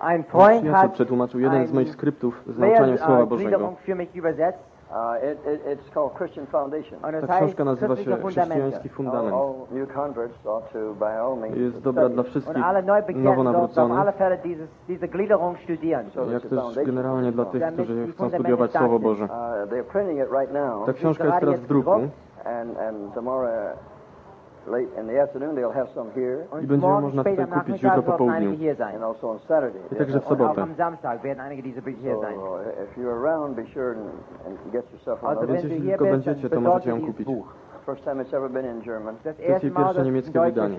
I'm przetłumaczył jeden z moich skryptów z nauczania Słowa Bożego. Ta książka nazywa się Chrześcijański Fundament. Jest dobra dla wszystkich nowonawróconych, jak też generalnie dla tych, którzy chcą studiować Słowo Boże. Ta książka jest teraz w druku. I będzie można tutaj kupić jutro po południu. I także w sobotę. Więc jeśli tylko będziecie, to możecie ją kupić. To jest jej pierwsze niemieckie wydanie.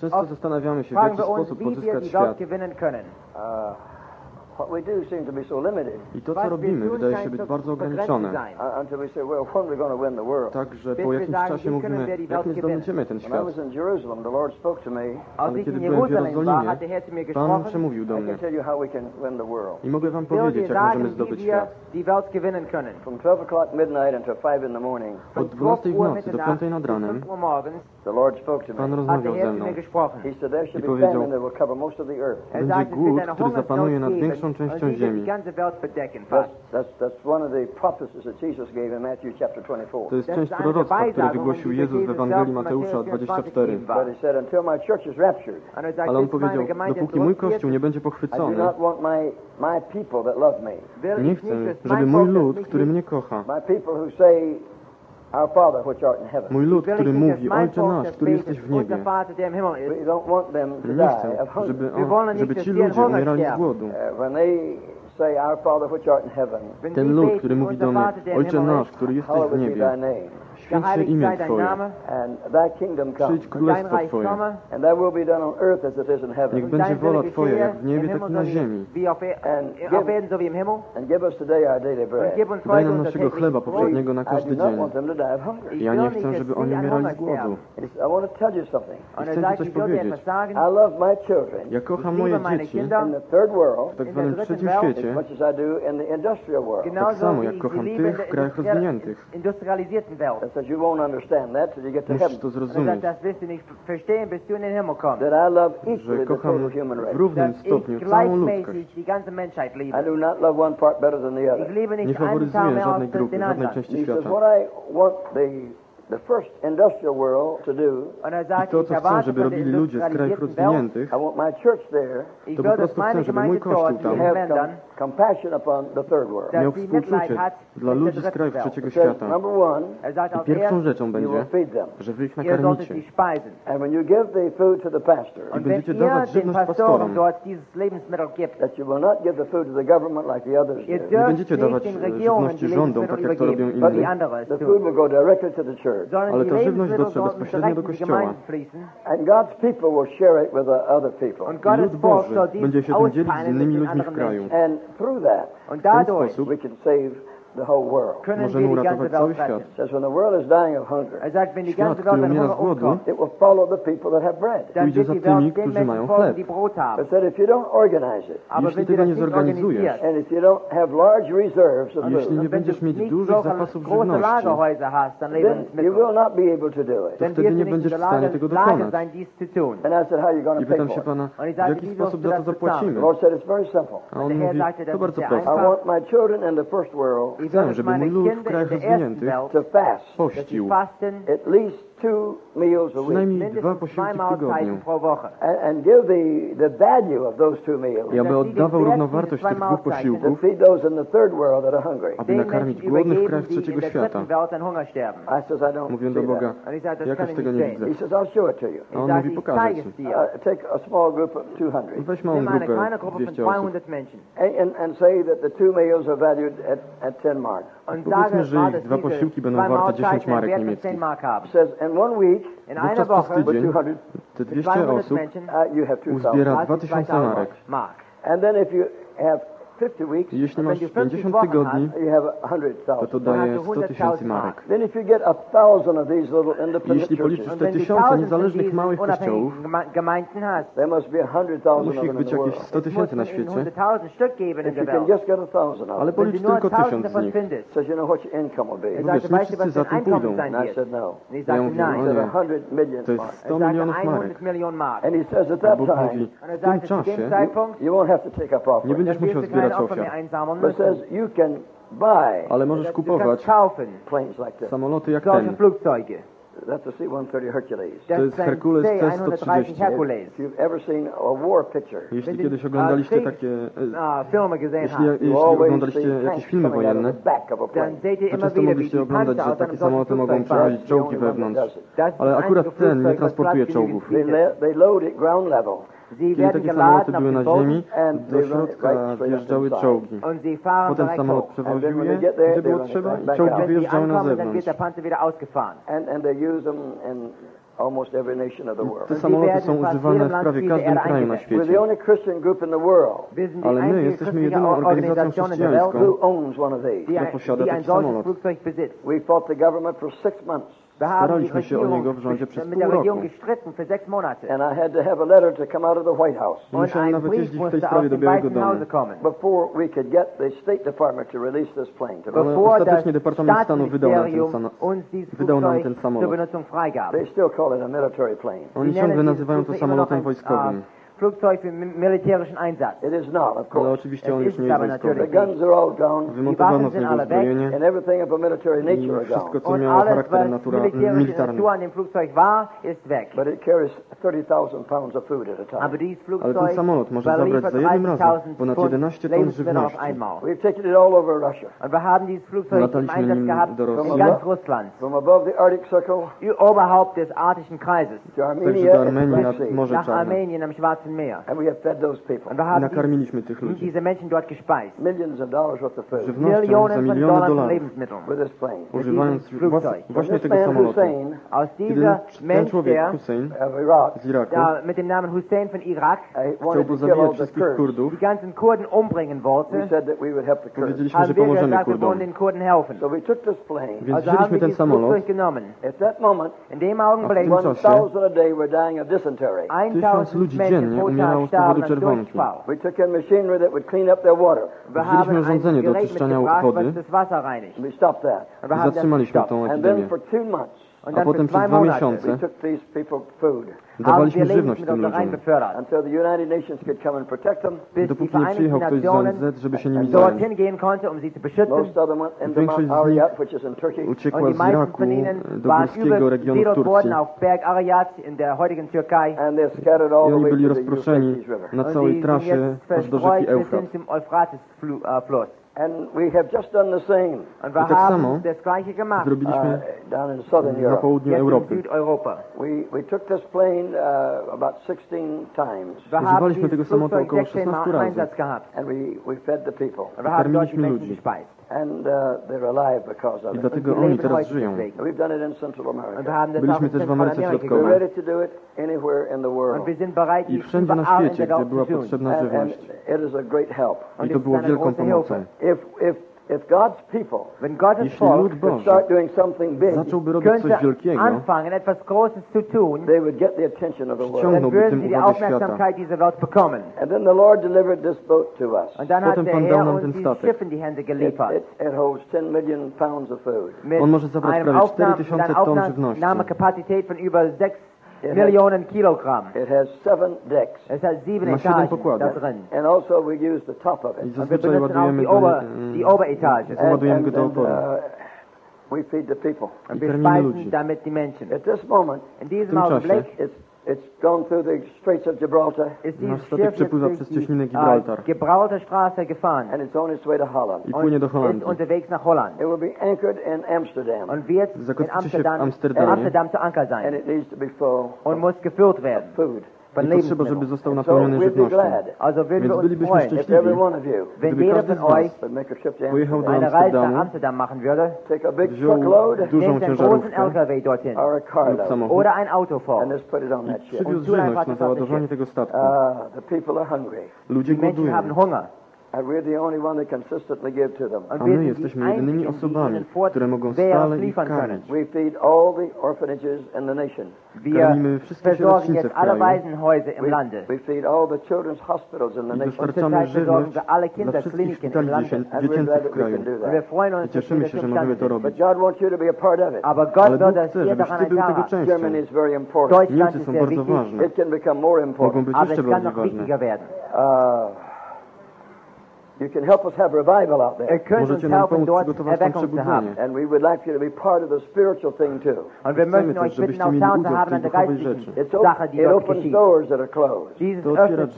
Często zastanawiamy się, w jaki sposób pozyskać świat. I to, co robimy, wydaje się być bardzo ograniczone. Także po jakimś czasie mówimy, jak my zdobędziemy ten świat. Ale kiedy byłem w Jerozolimie, Pan przemówił do mnie. I mogę Wam powiedzieć, jak możemy zdobyć świat. Od 12 w nocy do 5 nad ranem. Pan rozmawiał ze mną i powiedział, będzie głód, który zapanuje nad większą częścią ziemi. To jest część proroctwa, które wygłosił Jezus w Ewangelii Mateusza 24. Ale on powiedział, dopóki mój Kościół nie będzie pochwycony, nie chcę, żeby mój lud, który mnie kocha, Mój lud, który mówi, Ojcze nasz, który jesteś w niebie. Nie chcę, żeby, on, żeby ci ludzie umierali z głodu. Ten lud, który mówi do mnie, Ojcze nasz, który jesteś w niebie, Święć imię Twoje. Przyjdź królestwo Twoje. Niech będzie wola Twoja, jak w niebie, tak i na ziemi. Daj nam naszego chleba powszedniego na każdy dzień. Ja nie chcę, żeby oni umierali z głodu. I chcę Ci coś powiedzieć. Ja kocham moje dzieci. w tak zwanym trzecim świecie, tak samo jak kocham tych w krajach rozwiniętych. Industrialisierten Welt. That says you won't understand that till you get to Musisz heaven. to Und sagt, zrozumieć, das wirst du nicht verstehen, bis du in den Himmel kommst. That I love że equally the kocham human w race. równym Dass stopniu całą ludzkość. gleichmäßig die ganze Menschheit I liebe. do not love one part better than the Ich other. liebe Nie nicht einen Teil faworyzuję mehr żadnej als grupy, den żadnej anderen. części He says, świata. what I want the, I to, co chcą, żeby robili ludzie z krajów rozwiniętych, to po prostu chcę, żeby mój kościół tam miał współczucie dla ludzi z krajów trzeciego świata. I pierwszą rzeczą będzie, że wy ich nakarmicie. I będziecie dawać żywność pastorom. Nie będziecie dawać e, żywności rządom, tak jak to robią inni. Ale ta żywność dotrze bezpośrednio do Kościoła. I lud Boży będzie się tym dzielić z innymi ludźmi w kraju. W ten sposób the whole world. Możemy uratować cały świat. Says when the world is dying of hunger. Świat, który umiera z głodu, it will follow the people that have bread. Pójdzie za tymi, którzy mają chleb. But that if you don't organize it, jeśli tego nie zorganizujesz, and if you don't have large reserves of food, jeśli nie będziesz mieć dużych zapasów żywności, then you will not be able to do it. To wtedy nie będziesz w stanie tego dokonać. And I said, how are you going to pay for it? się Pana, w jaki sposób za to zapłacimy. A on mówi, to bardzo proste. Widziałem, żeby mój lud w krajach rozwiniętych pościł. God's people will share it with the other people. und Gottes Lud Volk Boży soll dies będzie się tym dzielić z austeilen innymi mit den ludźmi w anderen kraju. Menschen. And through that, Und dadurch sposób we can save the whole world. können możemy wir die ganze Powiedzmy, że ich dwa posiłki będą warte 10 marek niemieckich. Wówczas przez tydzień te 200 osób uzbiera 2000 marek. Jeśli masz 50 tygodni, to to daje 100 tysięcy marek. Jeśli policzysz te tysiące niezależnych małych kościołów, musi ich być jakieś 100 tysięcy na świecie, ale policz tylko tysiąc z nich. No wiesz, wszyscy za tym pójdą. Ja mówię, o nie, to jest 100 milionów marek. A Bóg mówi, w tym czasie nie będziesz musiał zbierać ofiar. Ale możesz kupować samoloty jak ten. That's a C-130 Hercules. To jest Herkules C-130. If you've ever seen a war picture, jeśli kiedyś oglądaliście takie... E, jeśli, jeśli oglądaliście jakieś filmy wojenne, to często mogliście oglądać, że takie samoloty mogą przewozić czołgi wewnątrz. Ale akurat ten nie transportuje czołgów. Czyli takie samoloty były na ziemi, e, do środka wjeżdżały czołgi. Potem samolot przewoził e, je, gdzie było trzeba? i czołgi wyjeżdżały na zewnątrz. Te samoloty są używane w prawie każdym kraju na świecie. Ale my jesteśmy jedyną organizacją chrześcijańską, która posiada taki samolot. Staraliśmy się o niego w rządzie przez pół roku. And I had to have a letter to come out of the White House. Musiałem nawet jeździć w tej sprawie do Białego Domu. Before we could get the State Department to release this plane to ostatecznie Departament Stanu wydał nam ten, wydał nam ten samolot. They still call it a military plane. Oni ciągle nazywają to samolotem wojskowym. Flugzeug für militärischen Einsatz. It is not, of course. Ale oczywiście on już nie jest wojskowy. The guns are all gone. Wymontowano z niego uzbrojenie and everything of a military nature are wszystko, co miało charakter natura, militarny. But it carries 30,000 pounds of food at a time. Ale ten samolot może zabrać za jednym razem ponad 11 ton żywności. We've taken it all over Russia. Und wir haben dieses Flugzeug im Einsatz gehabt in ganz Russland. From above the Arctic Circle. Oberhalb des Arktischen Kreises. Także do Nach Armenien am Schwarzen Tassen mehr. And we Nakarmiliśmy tych ludzi. diese of dollars of food. Żywnością za miliony dolarów. With. Używając właśnie tego samolotu. Aus dieser ten człowiek, Hussein, z Iraku, mit dem Namen Hussein von Irak, chciał pozabijać wszystkich Kurdów. Die ganzen Kurden umbringen wollte. Powiedzieliśmy, że pomożemy Kurdom. So we took this plane. Więc wzięliśmy ten samolot. At that moment, in dem Augenblick, 1000 ludzi dziennie nie z powodu czerwonki. Wzięliśmy urządzenie do oczyszczania wody. i zatrzymaliśmy tę epidemię. A potem przez dwa miesiące dawaliśmy żywność tym ludziom. Dopóki nie przyjechał ktoś z ONZ, żeby się nimi zająć. Większość z nich uciekła z Iraku do bliskiego regionu Turcji. I oni byli rozproszeni na całej trasie aż do rzeki Eufrat. And we have just done the same. Uh, down in southern Europe. We, we took this plane uh, about 16 times. We tego 16. And we, we fed the people. Karmiliśmy people. I dlatego oni teraz żyją. Byliśmy też w Ameryce Środkowej. I wszędzie na świecie, gdzie była potrzebna żywność. I to było wielką pomocą. If God's people, when God is called, would start doing something big, anfangen, etwas Großes zu tun, they would get the attention of the world. dann przyciągnąłby. Aufmerksamkeit dieser Welt bekommen. And then the Lord delivered this boat to us. Und dann hat der Herr uns die. Schiff in die Hände It, geliefert. it, it holds 10 million pounds of food. Mit einer Aufnahmekapazität von über 6 it Millionen has, Kilogramm. It has seven decks. Es hat sieben Etagen da drin. And also we use the top of it. Und wir benutzen auch die, Ober, die Oberetage. And, and, and, uh, we feed the people. Und wir speisen damit die Menschen. At this moment, in diesem Augenblick, it's it's gone through the Straits of Gibraltar Gibraltarstraße gefahren. And it's on its way to Holland. i płynie do Holandii. Ist unterwegs nach Holland. It will be anchored in Amsterdam. Und wird in Amsterdam, Amsterdam zu Anker sein. and it needs to be full Und muss gefüllt werden. of food. Nie potrzeba, żeby został napełniony żywnością. Więc bylibyśmy szczęśliwi, gdyby każdy z Was pojechał do Amsterdamu, wziął dużą ciężarówkę lub samochód i przywiózł żywność na załadowanie tego statku. Ludzie głodują. A my jesteśmy jedynymi osobami, które mogą stale ich karmić. Karmimy wszystkie sierocińce w kraju. I dostarczamy żywność dla wszystkich szpitali dziecięcych w kraju. I cieszymy się, że możemy to robić. Ale Bóg chce, żebyś Ty był tego częścią. Niemcy są bardzo ważne. Mogą być jeszcze bardziej ważne. You can help us have revival out there. Możecie nam pomóc przygotować tam przebudzenie. And we would like you to be part of the spiritual thing too. A wir möchten euch bitten, auch daran zu haben an der geistlichen Sache, die dort geschieht. It opens doors that are closed.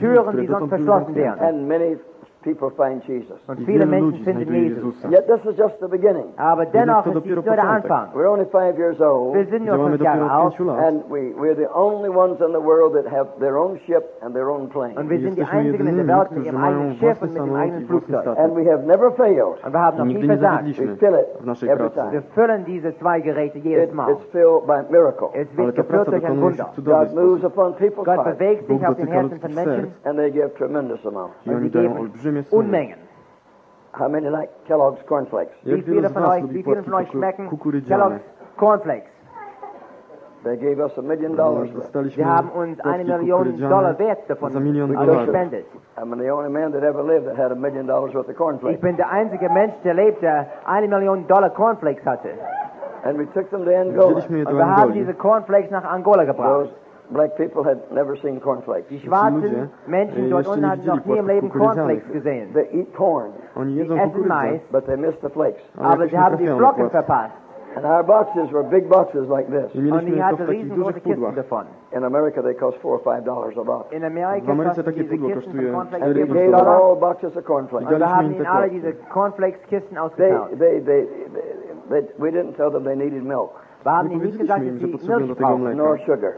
Türen, die sonst verschlossen wären. And many people find Jesus. Und viele Menschen finden Jesus. Yet this is just the beginning. Aber dennoch ist nur der Anfang. We're only five years old. Wir sind nur fünf Jahre alt. And we we're the only ones in the world that have their own ship and their own plane. Und wir sind die einzigen in der Welt mit ihrem eigenen Schiff und mit dem eigenen Flugzeug. And we have never failed. Und wir haben noch nie versagt. We fill it every time. Wir füllen diese zwei Geräte jedes Mal. It's filled by miracle. Es wird gefüllt durch ein Wunder. God moves upon people's hearts. Gott bewegt sich auf den Herzen von Menschen. And they give tremendous amounts. Und sie geben mir zu. Unmengen. How many like Kellogg's cornflakes? Wie viele von euch, wie viele von euch schmecken Kellogg's cornflakes? They gave us a million dollars. Sie haben uns eine Million Dollar wert davon gespendet. Ich bin der einzige Mensch, der lebt, der eine Million Dollar Cornflakes hatte. And we took them to Angola. Und wir haben diese Cornflakes nach Angola gebracht. Those black people had never seen cornflakes. Die schwarzen Menschen dort unten hatten noch nie im Leben Cornflakes gesehen. They eat corn. Und jedzą essen Mais. But they missed the flakes. Aber sie haben die Flocken verpasst. And our boxes were big boxes like this. Und ich hatte riesengroße Kisten davon. In America they cost four or five dollars a box. In America, Amerika, w Ameryce takie pudło kosztuje 4 dolara. all boxes of cornflakes. Und wir haben ihnen alle diese Cornflakes-Kisten ausgetauscht. They, they, they, they, we didn't tell them they needed milk. Vám milk powder, nor sugar.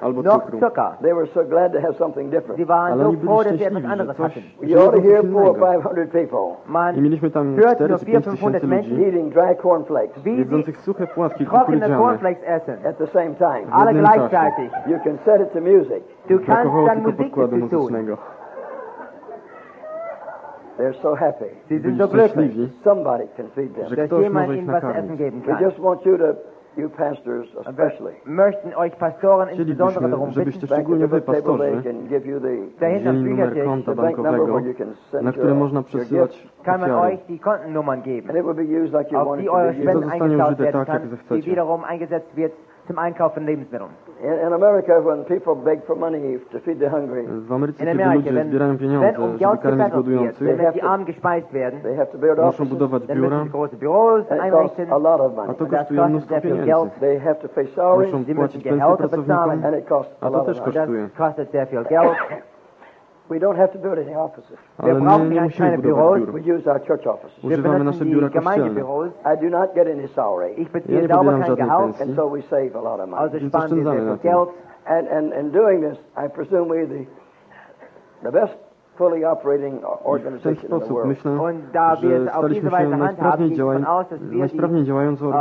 They were so glad to have something different. Die waren so froh, dass sie etwas anderes hatten. Ought to hear or five hundred people. Man hörte nur 400, Menschen eating dry cornflakes. Wie sie trockene Cornflakes essen. At the same time. Alle gleichzeitig. You can set it to music. Du kannst dann Musik dazu tun. They're so happy. Sie sind so glücklich. Somebody can feed them. Dass jemand ihnen was essen geben kann. We just want you to You pastors especially. möchten euch Pastoren insbesondere darum bitten, szczególnie wy, pastorzy, wzięli numer konta bankowego, na które można przesyłać tak, kann man euch die Kontennummern geben, auf die zum Einkauf von Lebensmitteln. In, in America, when people beg for money to feed the hungry, W Ameryce, In kiedy ludzie wenn- zbierają pieniądze, um żeby Geld karmić werden, they have to build muszą offices. budować biura, a lot of a to kosztuje mnóstwo pieniędzy. They have to pay Muszą płacić pensje pracownikom, a to też of money. das kostet. We don't have to build any offices. We have nie keine Büros. We use our church offices. Wir benutzen die Gemeindebüros. I do not get any salary. Ich beziehe selber kein Gehalt. And so we save a lot of money. Also sparen wir sehr viel Geld. And, and, in doing this, I presume we're the, the best fully operating organization in the world. Myślę, Und da wir es auf diese Weise handhaben, ich von aus, dass wir die najsprawniej działającą.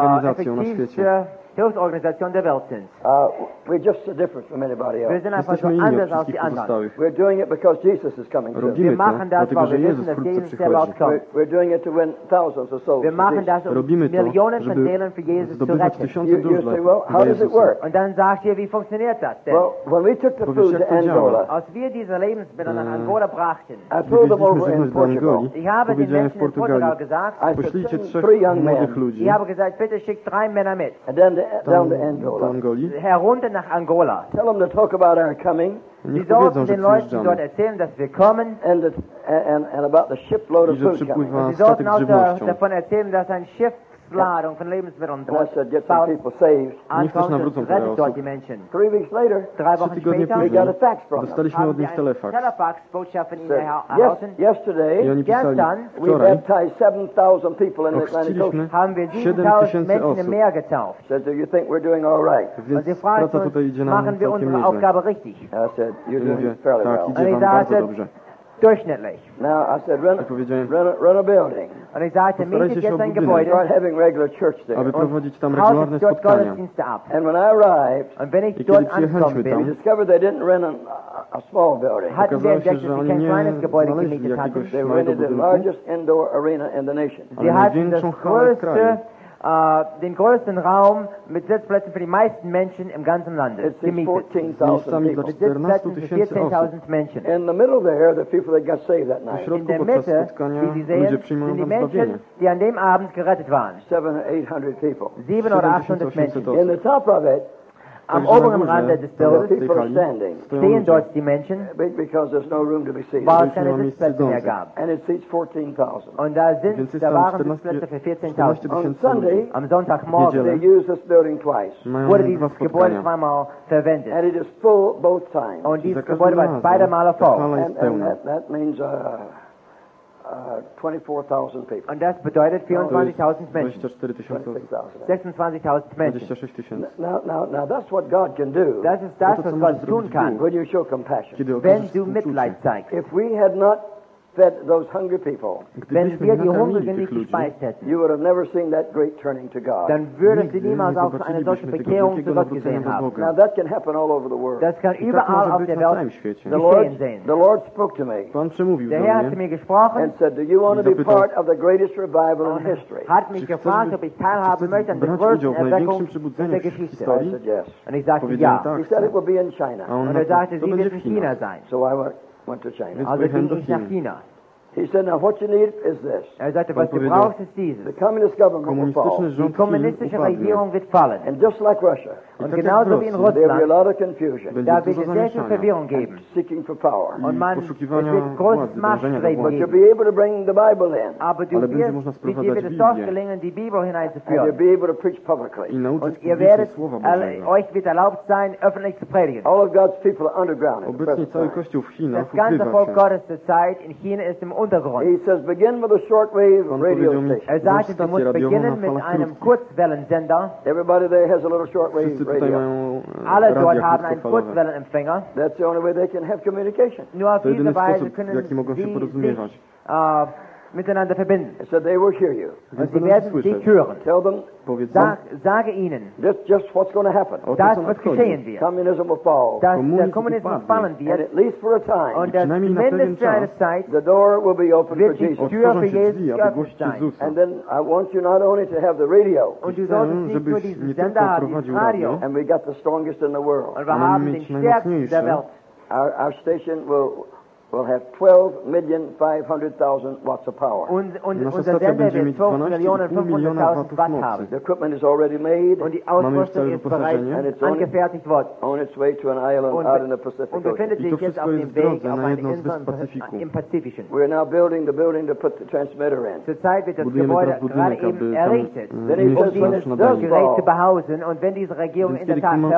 Hilfsorganisation der Welt sind. Uh, we're just so different from anybody Wir sind einfach so anders als die anderen. We're doing it because Jesus is coming. Wir to, machen das, weil wir wissen, dass Jesus sehr kommt. We're, we're doing it to win thousands of souls. Wir for machen das, um to, Millionen von Seelen für Jesus zu retten. You, you say, well, how does it work? Und dann sagt ihr, wie funktioniert das denn? Well, when we took the food to to? Angola, Als wir diese Lebensmittel nach Angola brachten, I Gdy pulled them over in Portugal. Ich habe den Menschen in Portugal gesagt, I said, three young men, ich habe gesagt, bitte schickt drei Männer mit. and then down to Angola. herunter nach Angola. Tell them to talk about our coming. Sie sollten den Leuten dort erzählen, dass wir kommen. And, and, and about the shipload of food coming. Sie sollten auch davon erzählen, dass ein Schiff Verklaring van get some people saved. Niech też nawrócą parę osób. Three weeks later, Trzy tygodnie później got a fax from dostaliśmy od nich telefaks. Said, yes, yesterday, I oni pisali, we baptized 7,000 people in the Atlantic ochrzciliśmy Ocean. 7 tysięcy osób. Said, do you think we're doing all right? Więc praca tutaj idzie nam całkiem nieźle. I said, you're doing Mówię, fairly tak, idzie wam bardzo dobrze durchschnittlich. Now, I said, run powiedziałem, rent, a, building. Und ich sagte, miete jetzt ein Gebäude. Start having regular church there. Aby prowadzić tam regularne spotkania. And when I arrived, Und wenn ich dort angekommen We discovered they didn't rent an, a small building. Hatten wir entdeckt, dass sie kein kleines Gebäude gemietet hatten. They rented the largest indoor arena in the nation. Sie hatten das größte Äh, den größten Raum mit Sitzplätzen für die meisten Menschen im ganzen Land gemietet. 14,000 people. Mit Sitzplätzen für 14.000 Menschen. In der Mitte, wie Sie sehen, sind die Menschen, die an dem Abend gerettet waren. 700 oder 800 Menschen. In the top of it, I'm over and around the people are standing. See in die Menschen, Because there's no room to be seated. And it seats 14,000. Und da, sind, da waren Sitzplätze für 14.000. Am They use this building twice. wurde dieses Gebäude zweimal And it is full both times. Und dieses Gebäude war zweimal voll. And, and that, that means uh, uh, 24,000 people. Und das bedeutet 24.000 Menschen. 26.000 Menschen. now, now, now that's what God can do. Das ist das, was Gott tun kann. When you show compassion. Wenn du Mitleid zeigst. If we had not fed those hungry people, wenn wir die Hungrigen nicht gespeist hätten, you would have never seen that great turning to God. dann würden sie niemals auch eine solche Bekehrung zu Gott gesehen haben. Now that can happen all over the world. Das kann überall auf der Welt The Lord, sehen. the Lord spoke to me Pan przemówił do Der Herr hat zu mir gesprochen and said, "Do you want to be part of the greatest revival in history?" hat mich chcesz gefragt, być- ob ich teilhaben möchte an der brać udział größten Erweckung przebudzeniu der Geschichte. Said yes. Und ich sagte ja. He said it will be in China. Und er sagte, sie wird in China. China sein. So I went went to China. Also ging ich nach China. He said, now what you need is this. Er sagte, was du brauchst, ist dieses. The communist government will fall. Die kommunistische Regierung wird fallen. And just like Russia. Und genauso wie in Russland da wird es sehr viel Verwirrung geben. Und man, es wird großes Machtstreben geben. Aber du wirst, mit dir wird es doch gelingen, die Bibel hineinzuführen. Und ihr werdet, euch wird erlaubt sein, öffentlich zu predigen. Obecnie cały Kościół w Chinach Das ganze Volk Gottes zur Zeit in China ist im Untergrund. Er sagte, du musst beginnen mit einem Kurzwellensender. Everybody there has a little shortwave Niemcy tutaj mają Alle dort haben einen Kurzwellenempfänger. That's the only way they miteinander verbinden. So they will hear you. Und sie werden dich hören. Tell them, Sag, sage ihnen, this, just what's going to happen. das, was geschehen wird, Communism will fall. dass der Kommunismus fallen wird, and at least for a time, und für eine Zeit the door will be open wird die Tür für Jesus geöffnet sein. And then I want you not only to have the radio, und du solltest nicht nur diesen Sender haben, Radio, and we got the strongest in the world. und wir haben den stärksten der Welt. Our, our station will will have 12,500,000 watts of power. Und, und, unser Sender wird 12 Millionen Watt haben. The equipment is already made. Und die Ausrüstung ist bereits angefertigt worden. On its way to an island und, out in the Pacific und befindet sich jetzt auf dem Weg auf eine Insel im Pazifischen. We are now building the building to put the transmitter in. Zurzeit wird das Gebäude gerade eben errichtet, um dieses Gerät zu behausen. Und wenn diese Regierung in der Tat fällt,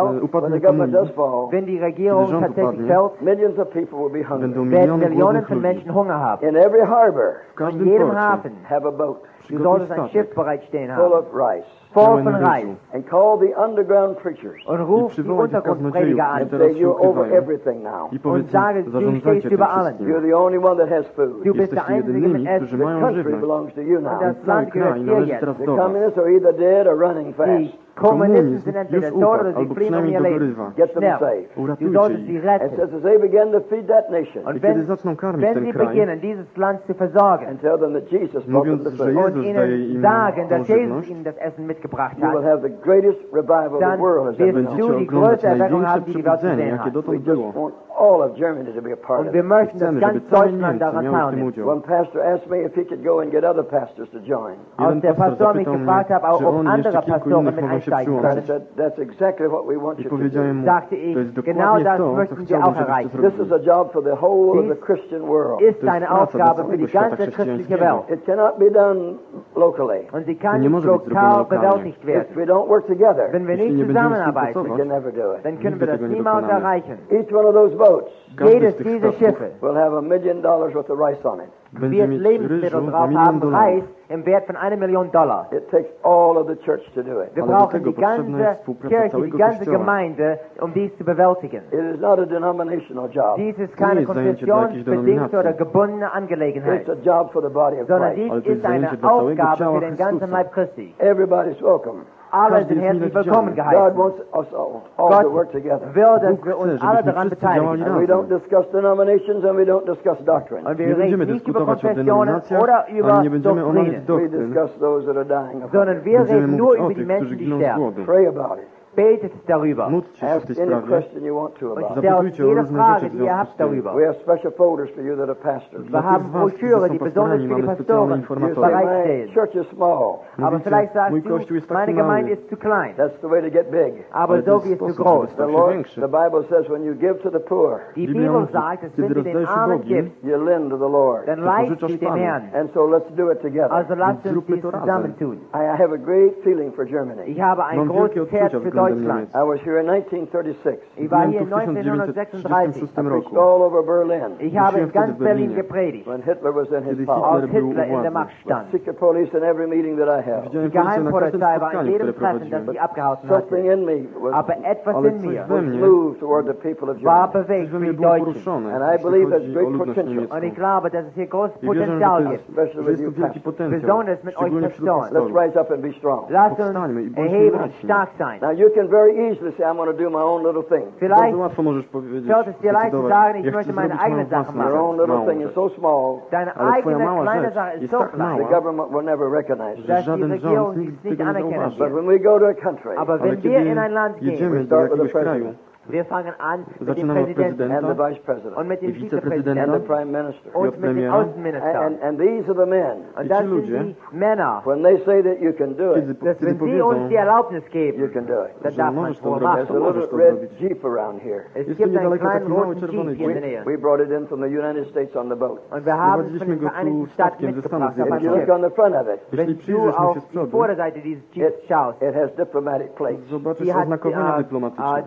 wenn die Regierung tatsächlich fällt, millions of people will be hungry. Millionen, Millionen von Menschen Hunger haben. In every harbor, in jedem Port Hafen, have a boat. Du solltest ein Schiff bereitstehen haben. Full of rice. Voll von Reis. And call the underground preachers. Und ruf die Untergrundprediger an. Say you're over everything now. Und sage, du stehst über allen. You're the only one that has food. Du bist der Einzige mit Essen. The country belongs to you now. Und das Land gehört dir jetzt. The communists are either dead or running fast. Komen Jezus, en ten dode, die. Get them saved. Die Leute, sie retten. And says, as they begin to feed that nation, wenn, sie beginnen, dieses Land zu versorgen, and tell them that Jesus brought the food, und ihnen sagen, dass Jesus ihnen das Essen mitgebracht hat, you will have the greatest revival the world wirst du die größte Erweckung haben, die die Welt hat all of Germany to be a part Und of wir möchten, dass ganz Deutschland daran. One pastor asked me if he could go and get other pastors to join. Und der Pastor mich gefragt hat, auch ob andere Pastoren mit einsteigen können. I said, that's exactly what we want you to do. Sagte ich, genau das möchten wir auch erreichen. This is a job for the whole of the Christian world. Ist eine Aufgabe für die ganze christliche Welt. It cannot be done locally. Und sie kann lokal bewältigt werden. If we don't work together, wenn wir nicht zusammenarbeiten, dann können wir das niemals erreichen. Each one of those votes. jedes diese Schiffe will have a million dollars worth of rice on it. wird Lebensmittel drauf haben, Reis im Wert von einer Million Dollar. It takes all of the church to do it. Wir brauchen die ganze Kirche, die ganze Gemeinde, um dies zu bewältigen. It is not a denominational job. Dies ist keine konfessionsbedingte oder gebundene Angelegenheit, It's a job for the body of sondern dies ist eine Aufgabe für den ganzen Leib Christi. Everybody's welcome willkommen God geheißen. wants us all, to Gott work together. will, dass wir uns alle daran beteiligen. And we don't discuss denominations and we don't discuss doctrine. Ale nie Wir będziemy reden nicht über dyskutować o Konfessionen denominacjach, oder über Doktrinen, We those that are dying. of hunger. sondern wir reden nur über die Menschen, die sterben. Pray about it betet any question you want to about. We have special folders for you that are pastors. Wir haben Broschüren, die besonders für die Pastoren bereitstehen. Church is small. That's the way to get big. So. The, the Bible says when you give to the poor, you lend to the Lord. And so let's do it together. I have a great feeling for Germany. Deutschland. I was here in 1936. Ich war hier 1936. All over Berlin. Ich habe in ganz Berlin gepredigt. When Hitler was in his power. Als Hitler in der Macht stand. Secret police in every meeting that I held. Die Geheimpolizei war in jedem Treffen, das ich abgehalten hatte. Something in me was, Aber etwas in mir was moved toward the people of Germany. war bewegt für die Deutschen. And I believe there's great potential. Und ich glaube, dass es hier großes Potenzial gibt. Besonders mit euch Pastoren. Let's rise up and be strong. Lasst uns erheben und stark sein. Now you can very easily say, I'm going to do my own little thing. Vielleicht, łatwo możesz powiedzieć, Piotr jest dir leicht zu sagen, ich möchte meine. Your own little thing is so small, Deine eigene kleine Sache ist so klein, the government will never recognize it. But when we go to a country, Aber wenn wir in ein Land we start with the president. Wir fangen an mit dem Präsidenten and the Vice President. und mit dem Vizepräsidenten and the Prime Minister. und mit dem Außenminister. And, and, and these are the men. Und das sind die Männer. When they say that you can do it, dass wenn sie uns die Erlaubnis geben, you can do it. dann darf man es wohl machen. There's a little red Jeep around here. Es gibt einen kleinen roten Jeep in der Nähe. We brought it in from the United States on the boat. Und wir haben es von den Vereinigten Staaten mitgebracht. If you look on the front of it, wenn du auf die Vorderseite dieses Jeeps schaust, it has diplomatic plates. Zobaczysz oznakowania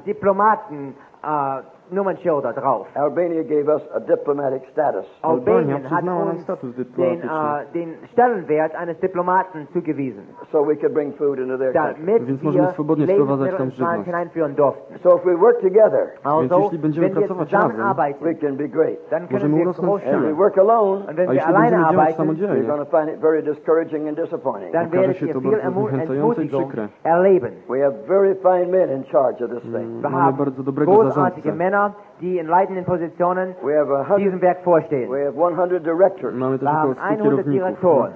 dyplomatyczne. And. uh, Nummer drauf. Albania gave us a diplomatic status. Albanien, hat uns Status den, uh, den Stellenwert eines Diplomaten zugewiesen. So we could bring food into their Damit Więc So if we work together, also, Więc we can be great. Dann możemy we work alone, Und wenn wir alleine arbeiten, we're going to find it very discouraging and disappointing. Dann werdet ihr viel zniechęcające erleben. We have very fine men in charge of this thing. Wir haben großartige Männer Männer, die in leitenden Positionen diesem Werk vorstehen. Wir haben 100 Direktoren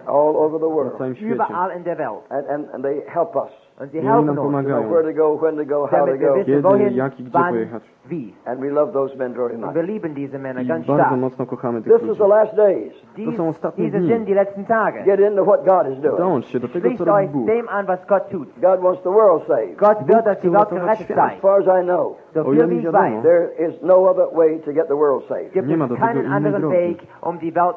überall in der Welt. And, and, and they help us. Und sie helfen uns, where to go, when to go, how to go. Kiedy, wohin, jak i gdzie pojechać. Wie. And we love those men very much. Wir lieben diese Männer I ganz stark. bardzo mocno kochamy tych This ludzi. Is the last days. Dies, to są ostatnie dni. sind die letzten Tage. Get into what God is doing. Dąż się do tego, Schließt co robi Bóg. dem an, was Gott tut. God wants the world saved. Gott will, dass die Welt gerettet sei. As far as I know. There is no other way to get the world saved. gibt es keinen anderen Weg, um die Welt.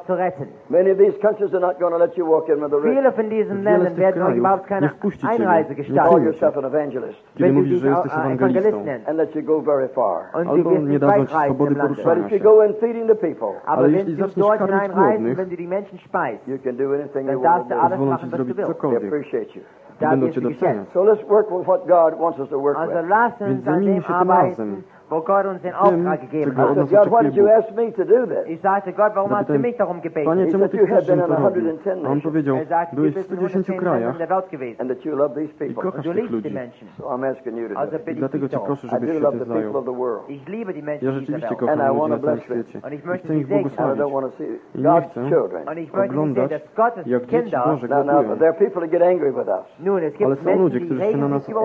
Many of these countries are not going to let you walk in with the Viele von diesen Ländern werden euch überhaupt keine Einreise gestatten. Call yourself an evangelist. Kiedy mówisz, że jesteś ewangelistą. And let you go very far. Albo nie dawać swobody poruszania się. Ale jeśli zaczniesz karmić głodnych, you can do anything you want to do. Pozwolą ci zrobić będą Cię doceniać. So let's work with what God wants us to work with. A tym, wo Gott uns den Auftrag gegeben hat. I said, er God, why did you ask me to do this? Ich sagte, Gott, warum hast du mich darum gebeten? Panie, czemu ty chcesz, żebym in to robił? 110 A on powiedział, Er sagte, du byłeś w 110 krajach i people. kochasz tych ludzi. Menschen. So I'm asking to do Also. I dlatego cię proszę, żebyś do się love the tym people of zajął. the world. Ich liebe die Ja rzeczywiście kocham I ludzi na całym świecie i chcę ich segnen. I don't to chcę. oglądać, jak dzieci Boże no, Now, Ale są ludzie, którzy się na nas sich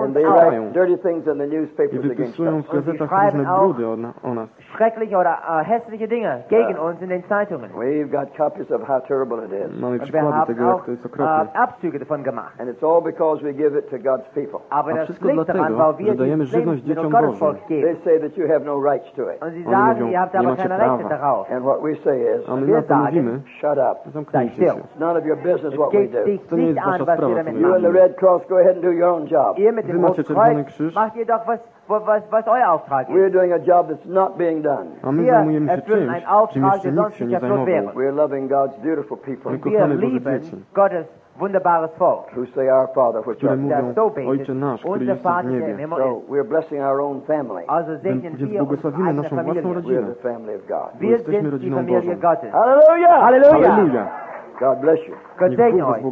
I wypisują w gazetach schreiben auch- brudy o, na, o. Schreckliche oder äh, hässliche Dinge gegen äh, uns in den Zeitungen. We've got copies of how terrible it is. Mamy Und wir przykłady haben tego, auch to jest äh. Abzüge davon gemacht. And it's all because we give it to God's people. Aber A das wszystko liegt daran, dlatego, weil wir że dajemy dieses żywność Lebensmittel Gottes Bożym. Volk They say that you have no rights to it. Und sie Oni sagen, mówią, ihr habt nie aber macie keine Rechte darauf. And what we say is, Wir sagen, shut up. Sei still. It's none of your business what we do. dich To nie nicht an, was wir damit my You and the. Red Cross, go ahead and do your own job. Ihr mit dem Wy macie Roten Kreuz macht ihr doch, was was, was euer Auftrag ist. We're doing a job that's not being done. We are, Wir zajmujemy się erfüllen einen Auftrag, der We're loving God's beautiful people Wir lieben Gottes wunderbares Volk, who say, Our Father, which art so betet, unser Vater So we're blessing our own family. Also segnen wir unsere Familie. We're the family of God. Wir sind die Familie Gottes. Hallelujah! God bless you. Gott segne euch.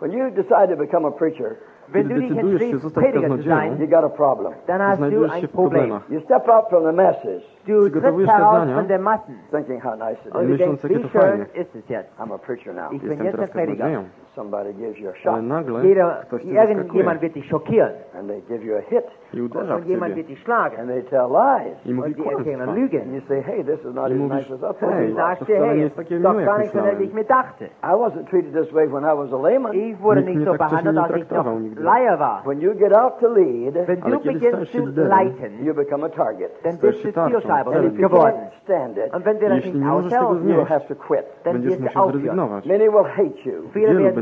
When you decide to become a preacher, Wenn du dich entschließt, Prediger zu sein, you got a problem. dann hast du ein Problem. You step out from the masses. Du trittst heraus von der Massen. Und du denkst, I'm a preacher now. Ich bin jetzt ein Prediger. Ale nagle Jeder, ktoś cię irgendjemand wird dich schockieren. And they give you a hit. I uderza w give wird dich schlagen. And they tell lies. I a hit. And you say, hey, this is not I as mówisz, nice as I thought. Hej, to wcale nie jest takie miłe, jak myślałem. I wasn't treated this way when I was a layman. Ich wurde Nikt nicht so behandelt, als ich noch Laie war. When you get out to lead, wenn du beginnst zu leiten, you become a target. Dann bist du Zielscheibe. Bible geworden. Und wenn wir das Jeśli nicht aushalten, you'll have to quit. then wirst du aufhören. Many will hate you. Viele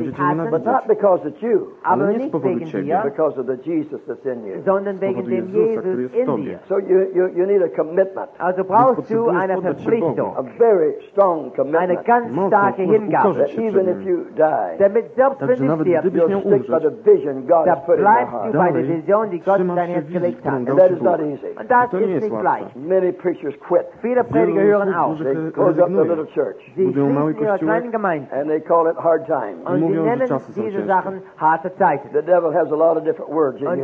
but not because it's you. Aber not because of the Jesus that's in you. sondern wegen dem Jesus in dir. So you, you, you need a commitment. Also brauchst du eine Verpflichtung. A very strong commitment. Eine ganz starke Hingabe. Even if you die, damit selbst wenn du stirbst, you'll stick by the vision God da bleibst du bei der Vision, die Gott in dein Herz gelegt hat. And that is not easy. Und das ist nicht leicht. Many preachers quit. Viele Prediger hören auf. They close up the little church. And they call it hard times. Und sie nennen diese Sachen harte Zeiten. The devil has a lot of different words he Und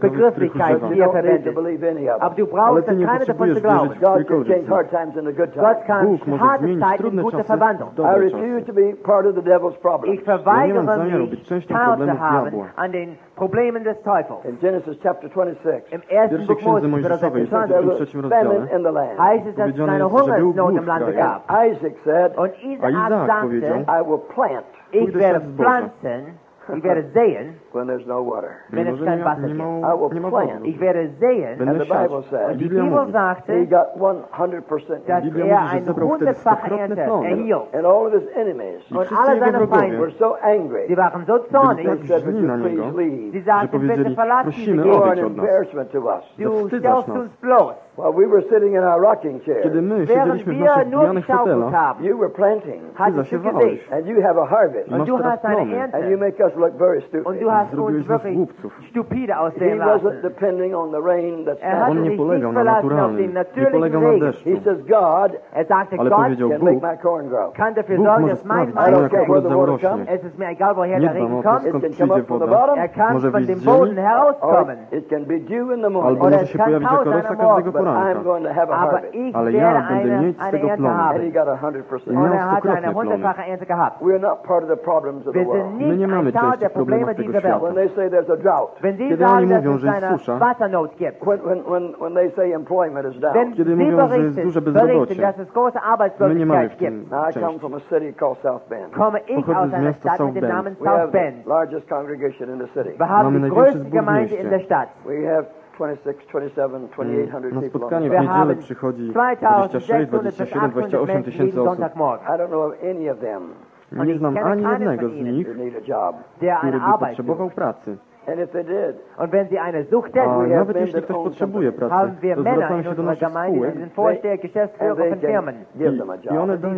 Begrifflichkeiten, die er verwendet. Aber du brauchst an keine davon zu glauben. Gott kann harte Zeiten in gute Verwandlung. Ich verweigere mich, Teil zu haben an den Problemen des Teufels. In Genesis chapter 26. Im ersten Buch Mose, Isaac zaczyna in znowu land, landygap. Isaac said, Und Izaak, Izaak sagte, I will plant. Ich werde pflanzen, ich werde sehen, when there's no water. Wenn es kein Wasser gibt. Our plan. Ich werde sehen. And the Bible says. Und die Bibel sagte. He got 100%. Dass er ein hundertfache Ernte erhielt. And all of his enemies. Und alle seine Feinde. Were so angry. They waren so zornig. They said, would you please leave? Sie sagten, bitte verlass diese Gegend. You are an embarrassment to us. Du stellst uns bloß. While we were sitting in our rocking chair. Kiedy my siedzieliśmy w naszych. You were planting. Ty zasiewałeś. And you have a harvest. Und du hast eine Ernte. And you make us look very stupid oraz uczwiowych sztupida aus dem Wasser. Er hat On nie polegał na naturalnym, nie polegał na deszczu. Ale powiedział, Bóg, Bóg może sprawić, że moja kukurydza zarośnie. Nie dbam o to, skąd przyjdzie woda. Może wyjść z ziemi, albo może się pojawić jako rosa każdego poranka. Ale ja będę mieć z tego plony. I miał stokrotnie plony. My of the części problemów tego świata when they say there's a drought, Kiedy oni mówią, że jest susza, when, when, when, when they say employment is down, kiedy mówią, że jest duże bezrobocie, my nie mamy w tym I come from a city called South Bend. Komme ich Pochodzę aus z miasta South Bend. We have the largest congregation in the city. Wir największy zbór w in mieście. We have 26, 27, 2800 Na people. w niedzielę przychodzi 2600 27, 28 tysięcy osób. I don't know of any of them Nie znam ani jednego z nich, który by potrzebował pracy. Und wenn sie eine Sucht hätten, nawet jeśli ktoś potrzebuje pracy, haben wir to Männer in unserer Gemeinde, die sind Vorsteher, Geschäftsführer von Firmen. i one dają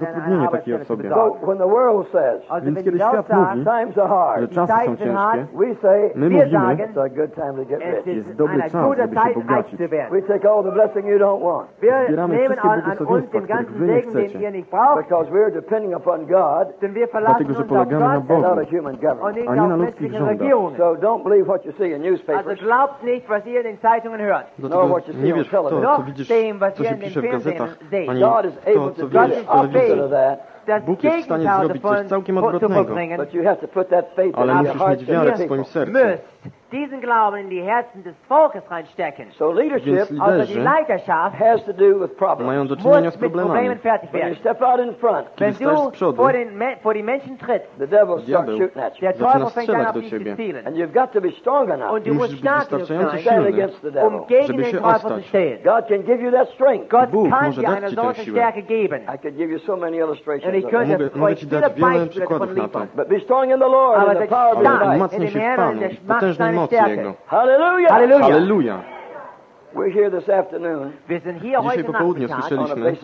zatrudnienie takiej osobie. So when the world says Also wenn die Welt sagt, times are że hard, czasy są ciężkie, we say wir mówimy, it's a good time to get es rich. ist dobry eine gute Zeit, reich zu werden. Wir nehmen an, uns den ganzen Segen, den ihr nicht braucht, denn wir verlassen uns auf Gott Bogu, a human a government. nicht nie na auf ludzkich menschlichen Personen. So don't believe what you see in newspapers. Also glaubt nicht, was ihr in den Zeitungen hört. Nor what you see on television. Noch dem, was ihr in den Fernsehen seht. God is able to do the of that. Bóg jest w stanie Gegenteil zrobić coś całkiem odwrotnego. but you have to put that faith Ale in your musisz hearts mieć and wiarę your w swoim people. sercu. Müsst diesen Glauben in die Herzen des Volkes reinstecken. So leadership Więc Also die Leiterschaft has to do with problems. mają do czynienia muss z mit Problemen problemami. When you step out in front, Wenn stajesz z du przodu, vor, den, Me- vor die Menschen trittst, the devil starts Diabeł shooting at you. der zaczyna Teufel fängt an strzelać auf do dich zu ciebie. zielen. And you've got to be strong enough Und du Musisz musst być stark genug wystarczająco sein, stand silny, against the devil. um gegen żeby den się Teufel zu ostać. stehen. God can give you that strength. Gott Bóg kann może dir dać eine ci tę solche siłę. Stärke geben. I could give you so many illustrations. mogę, mogę Ci dać wiele przykładów na to. Ale umacnij się w Panu, w potężnej mocy Jego. Halleluja! Halleluja! Dzisiaj po południu słyszeliśmy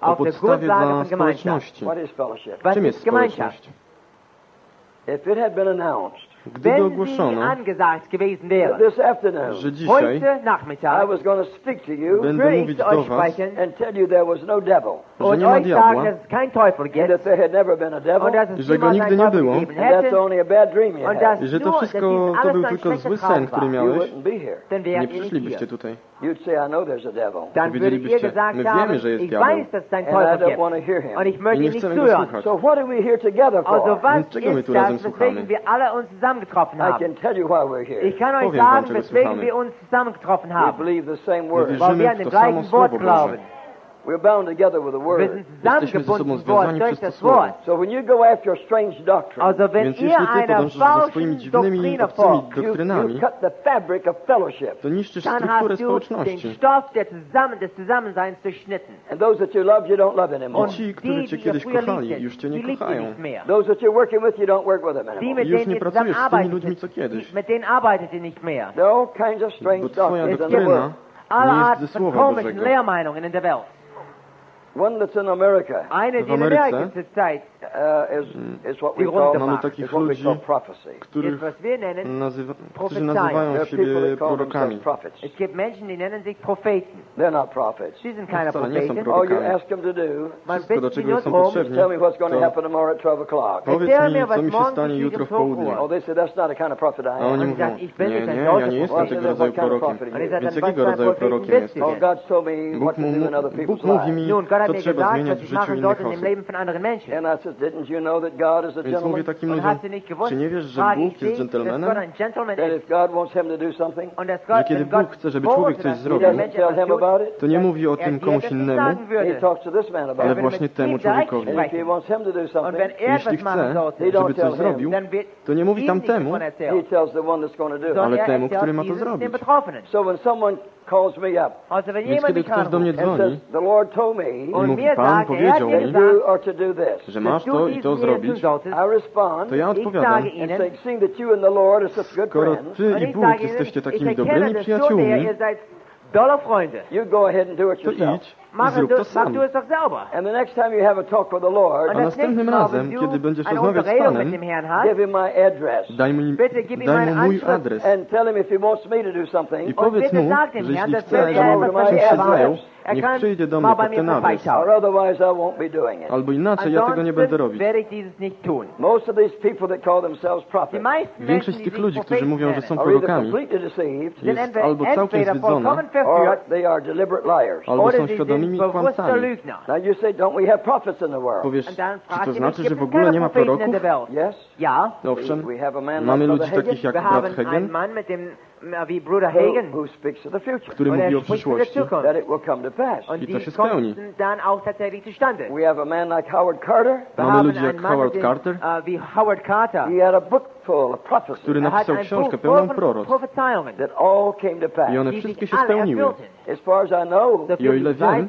o podstawie dla społeczności. Czym jest społeczność? Gdyby ogłoszono, This afternoon, że dzisiaj I was going to speak to you będę mówić do was, and tell you there was no devil, und nie ma diabła. dass that there devil, że go nigdy nie było. gegeben you że to wszystko to był tylko zły sen, który. You miałeś, nie przyszlibyście tutaj. You'd say, I know there's a devil, Dann würdet ihr gesagt haben, ich weiß, dass es einen Teufel gibt und ich möchte nie nicht zuhören. So what are we here together for? Also was ist das, weswegen wir alle uns zusammengetroffen I can tell you why we're here. Ich kann euch sagen, weswegen wir uns zusammengetroffen We believe the same word. weil wir an dem gleichen Wort glauben. We're bound together with the Word. Wir sind zusammengebunden worden durch das Wort. So when you go after a strange doctrine, also wenn ihr einer falschen Doktrine folgt, you, you cut the fabric of fellowship. dann strukturę społeczności. Den Stoff der zusammen, Zusammenseins zerschnitten. And those that you loved, you don't love anymore. Kochali, już cię nie kochają. Those that you're working with, you don't work with them anymore. Die, już nie pracujesz z. Mit denen arbeitet ihr nicht mehr. All kinds of strange doctrines in the world. One that's in America. Eine, die in Amerika zurzeit uh, hmm. mamy takich ludzi, których nazywa, którzy nazywają siebie prorokami. They're not prophets. Sie sind keine Wcale nie. All you ask them to do, tell me what's going to happen tomorrow at 12 o'clock. Powiedz mi, co. Oh, they say, that's not the kind of prophet I am. Oni mówią, nie, nie, ja nie jestem tego rodzaju prorokiem. Więc jakiego rodzaju prorokiem jesteś? Oh, Bóg mówi mi, to trzeba zmieniać w życiu innych osób. Więc mówię takim ludziom, czy nie wiesz, że Bóg jest dżentelmenem? Że kiedy Bóg chce, żeby człowiek coś zrobił, to nie mówi o tym komuś innemu, ale właśnie temu człowiekowi. Jeśli chce, żeby coś zrobił, to nie mówi tamtemu, ale temu, który ma to zrobić calls me up. Więc kiedy ktoś do mnie dzwoni i mówi, Pan powiedział mi, że masz to i to zrobić, to ja odpowiadam, skoro Ty i Bóg jesteście takimi dobrymi przyjaciółmi, Dollar Freunde. You go ahead and do it yourself. Mach, du, mach du es doch selber. And the next time you have a talk with the Lord, A następnym razem, kiedy będziesz eine Unterredung mit dem Herrn hast, give him my address. Bitte gib ihm Anschluss. And tell him if he wants me to do something, i bitte sag dem Herrn, dass erwartet. Niech przyjdzie do mnie pod ten. Albo inaczej ja tego nie będę robić. Większość z tych ludzi, którzy mówią, że są prorokami, jest albo całkiem zwiedzona, albo są świadomymi kłamcami. Powiesz, czy to znaczy, że w ogóle nie ma proroków? Owszem, mamy ludzi takich jak brat Hegel, wie Bruder Hagen, who, who speaks of the future. który mówi o przyszłości, that it will come to pass. I to się spełni. Dann auch. We have a man like Howard Carter. Mamy ludzi jak Howard Carter. wie Howard Carter. He had a book który napisał książkę pełną proroc. I one wszystkie się spełniły. I o ile wiem,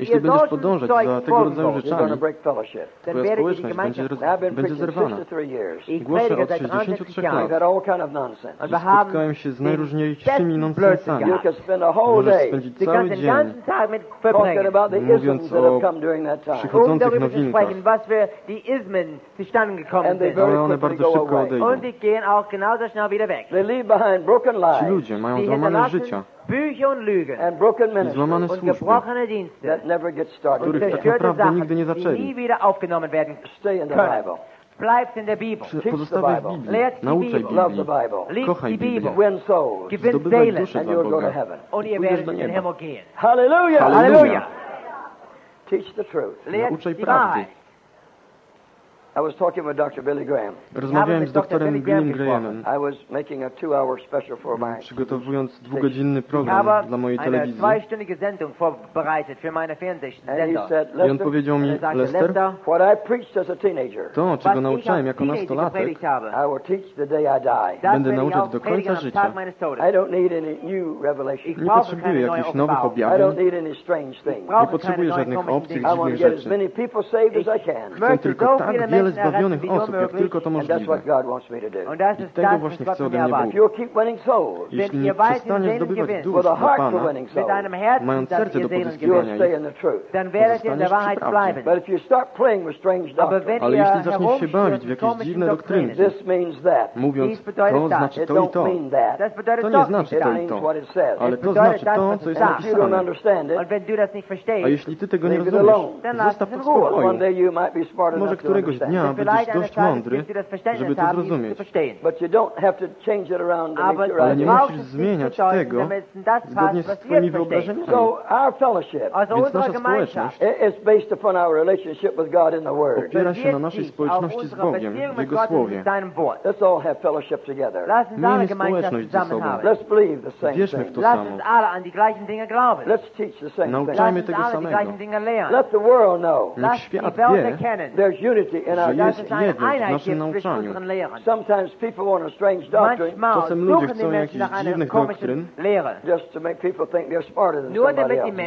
Jeśli będziesz podążać za tego rodzaju rzeczami, twoja społeczność będzie, będzie zerwana. Głoszę od 63 lat. I Spotkałem się z najróżniejszymi nonsensami. Możesz spędzić cały dzień mówiąc o przychodzących nowinkach. Ale one bardzo szybko odejdą. Ci ludzie mają złamane życia. Bücher und Lügen and broken i ministries złamane und służby. gebrochene Dienste that never get started. których tak naprawdę nigdy nie die nie zaczęli. wieder aufgenommen werden Stay in the. Bible. Bleibt in der Bibel. Pozostawaj w Bible. Biblii, Lehrt die nauczaj Biblii, Kochaj die Biblię. Zdobywaj Seelen duszę And dla you'll go to Boga. heaven. und ihr werdet in den. Himmel gehen. Hallelujah. Halleluja. Halleluja. Teach the truth. Nauczaj die prawdy. Rozmawiałem z doktorem Billem Grahamem, mm, przygotowując dwugodzinny program dla mojej telewizji. I on powiedział mi, Lester, to, czego nauczałem jako nastolatek, będę nauczać do końca życia. Nie potrzebuję jakichś nowych objawień, nie potrzebuję żadnych obcych, dziwnych rzeczy. Chcę tylko tak wielu wiele zbawionych osób, jak tylko to możliwe. I tego właśnie chcę ode mnie Bóg. Jeśli nie przestaniesz zdobywać dusz dla Pana, mając serce do pozyskiwania ich, pozostaniesz przy prawdzie. Ale jeśli zaczniesz się bawić w jakieś dziwne doktrynki, mówiąc to znaczy to i to, to nie znaczy to i to, ale to znaczy to, co jest napisane. A jeśli ty tego nie rozumiesz, zostaw to w spokoju. Może któregoś dnia dnia będziesz dość mądry, żeby to zrozumieć. Ale nie musisz zmieniać tego zgodnie z Twoimi wyobrażeniami. Więc nasza społeczność opiera się na naszej społeczności z Bogiem, w Jego Słowie. Miejmy społeczność ze sobą. Wierzmy w to samo. Nauczajmy tego samego. Niech świat wie, że jest jeden w naszym nauczaniu. Czasem ludzie chcą jakichś dziwnych doktryn,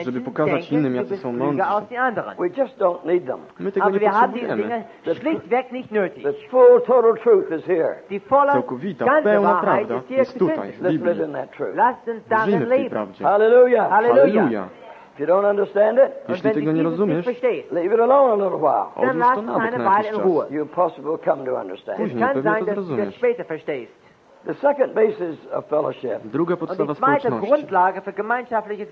żeby pokazać innym, jacy są mądrzy. My tego nie potrzebujemy. Całkowita, pełna prawda jest tutaj, w Biblii. Żyjmy w tej prawdzie. Halleluja! Halleluja! If you don't understand it, Jeśli tego nie rozumiesz, leave it alone a little while. odłóż to na bok na jakiś czas. you possibly come to understand. Później pewnie to zrozumiesz. The second basis of fellowship. Druga podstawa społeczności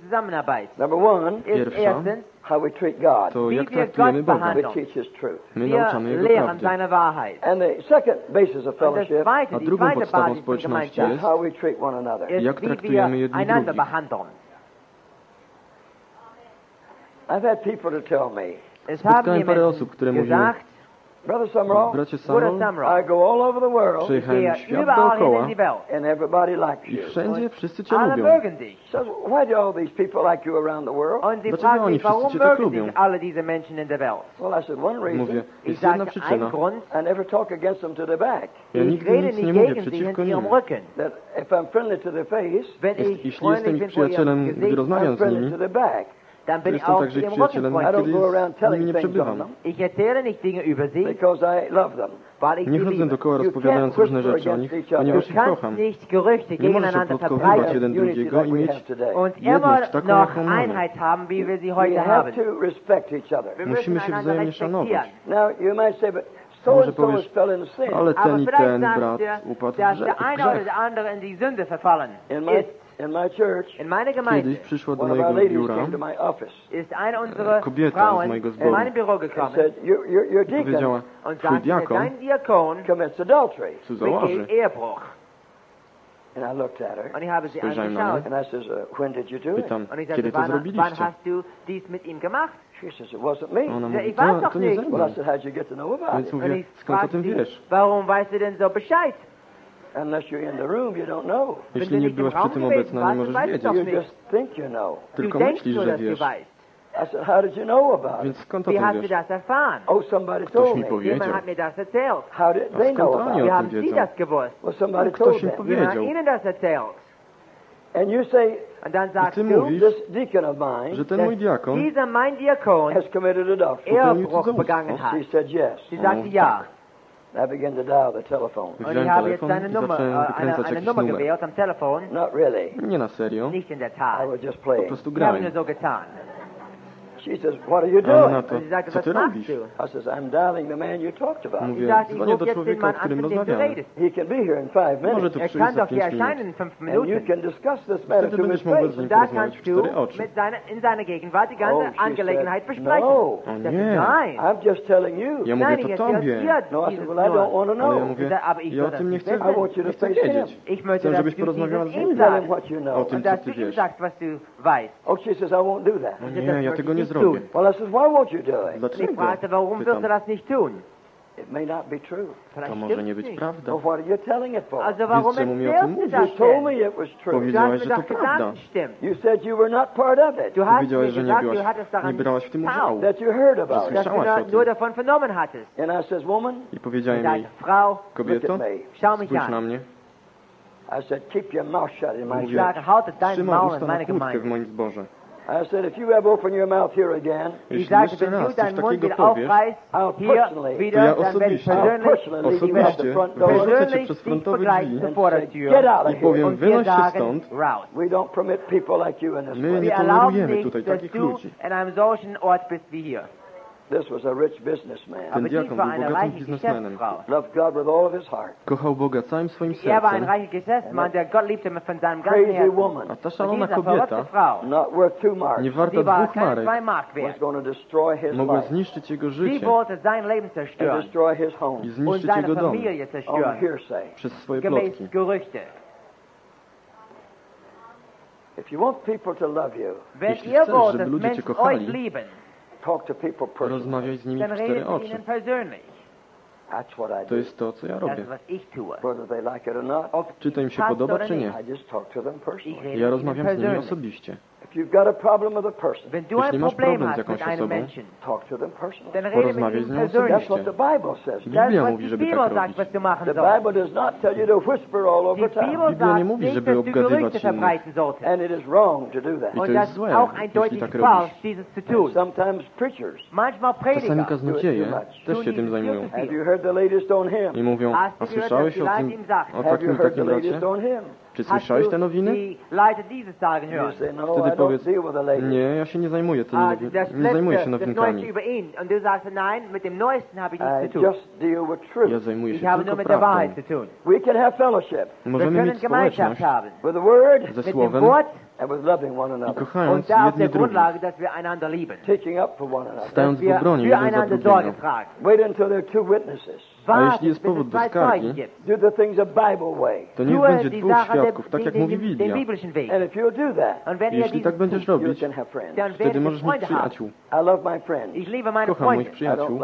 Zusammenarbeit Number one ist Pierwsza. erstens, how we treat God. to jak traktujemy Boga. We teach His truth. My nauczamy Jego prawdy. And the second basis of fellowship zweite, A drugą podstawą społeczności jest, how we treat one another. Jak traktujemy jedni drugich. I've. Spotkałem parę osób, które mówiły, Brother Summerall, bracie Summerall, przyjechałem świat dookoła i wszędzie wszyscy Cię lubią. Dlaczego oni wszyscy Cię tak lubią? Mówię, jest jedna przyczyna. Ja nigdy nic nie mówię przeciwko nim. Jeśli jestem ich przyjacielem, gdy rozmawiam z nimi, dann bin ich auch ihrem Rücken. Nie nie przebywam. Ich erzähle nicht Dinge über sie, weil ich nie sie chodzę dookoła rozpowiadając różne rzeczy o nich, ponieważ ich kocham. Nie można plotkowywać jeden drugiego i mieć jedność taką, jaką mamy. Musimy się wzajemnie szanować. Może powiesz, ale ten i ten brat upadł w grzech. In my church, in meiner Gemeinde, kiedyś przyszła do one of our mojego ladies biura came to my office. ist eine unserer kobieta z Frauen mojego in zboru mein Büro and gekommen said, your, your, your i deacon powiedziała, und twój sagte, diakon dein Diakon commits adultery. begeht cudzołoży. Ehebruch. And I looked at her, Und ich habe sie Spojrzałem na angeschaut. and I says, uh, when did you do it? Pytam, Und ich kiedy sagte, to wann, wann zrobiliście? hast du dies mit ihm gemacht? She says, it wasn't me. A Ona mówi, ich was to, to nie ze Well, I mną. said, how'd you get to know about it? Więc mówię, Więc skąd o fragte tym wiesz? warum weißt du denn so Bescheid? Unless you're in the room, you don't know. Jeśli nie byłaś przy tym obecna, nie możesz wiedzieć. You just think you know. Tylko myślisz, że wiesz. I said, How did you know about it? Więc skąd o tym wiesz? Oh, somebody told mi powiedział. How did they know about it? o tym wiedzą? Well, somebody no, ktoś im powiedział. And you say, I ty mówisz, że ten mój diakon has committed adultery. He said yes. He said, yes. I began to dial the telephone. Und ich habe jetzt eine Telefon. Not really. Nie na serio. Nicht in der Po prostu grałem. Getan. She says, What are you doing? to, I co says, I'm dialing the man you talked about. Mówię, dzwonię do człowieka, o którym rozmawiamy. He can be here in five Może minutes. tu przyjść za pięć minut. in And you can discuss this matter with to his będziesz mógł face. z nim porozmawiać w cztery oczy. in Oh, she said, no. I'm just telling you. Ja mówię to tobie, No, I said, well, I don't want to ale ja know. mówię, ja o tym nie chcę. I want you to chcę him. wiedzieć. Chcę, żebyś porozmawiała z nim. Tell him what you know. O tym, co ty wiesz. Oh, she says, I won't do that. Nie, ja tego nie zrobię. Dlaczego? Fragte, warum wirst du das nicht tun? It may not be true. To może nie być prawda. But what are you telling it for? Więc czemu mi o tym mówisz? You told me it was true. Powiedziałeś, że to prawda. You said you were not part of it. Powiedziałeś, że nie, byłaś, nie brałaś w tym udziału. That you heard about że słyszałaś o tym. And I says, woman, I powiedziałem jej, kobieto, spójrz na mnie. I said, keep your mouth shut in my church. Trzymaj usta na kłódkę w moim zborze. I said, if you ever open your mouth here again, ich sagte, wenn du deinen Mund wieder aufreißt, hier wieder, dann werde ich persönlich, osobiście wyrzucę cię przez frontowe drzwi. i powiem, wynoś się stąd. My nie tolerujemy tutaj takich ludzi. This was a rich businessman. Ten diakon był bogatym biznesmenem. Loved God with all of his heart. Kochał Boga całym swoim sercem. Crazy woman. A ta szalona kobieta, nie warta dwóch marek, to mogła zniszczyć jego życie. and destroy i zniszczyć jego dom. Przez swoje plotki. If you want people to love you, jeśli chcesz, żeby ludzie cię kochali, rozmawiać z nimi w cztery oczy. To jest to, co ja robię. Czy to im się podoba, czy nie? Ja rozmawiam z nimi osobiście. you've got a problem with a person, wenn du ein Problem hast mit einem Menschen, talk to them personally. dann rede mit ihm persönlich. That's what the Bible says. Das ist, was die Bibel sagt, was du machen sollst. The Bible does not tell you to whisper all over town. Die Bibel sagt nicht, dass du Gerüchte verbreiten solltest. And it is wrong to do that. Und das ist auch eindeutig falsch, dieses zu tun. Sometimes preachers Manchmal Prediger kaznodzieje też się tym zajmują. I mówią, a słyszałeś o tym, o takim takim bracie? Czy słyszałeś te nowiny? Wtedy powiedz, nie, ja się nie zajmuję tymi nowinkami. Nie zajmuję się nowinkami. Ja zajmuję się tylko prawdą. Możemy mieć społeczność. Ze Słowem i kochając jedni drugich, stając w obronie jeden za drugiego. A jeśli jest powód do skargi, to niech będzie dwóch świadków, tak jak mówi Biblia. Jeśli tak będziesz robić, wtedy możesz mieć przyjaciół. Kocham moich przyjaciół.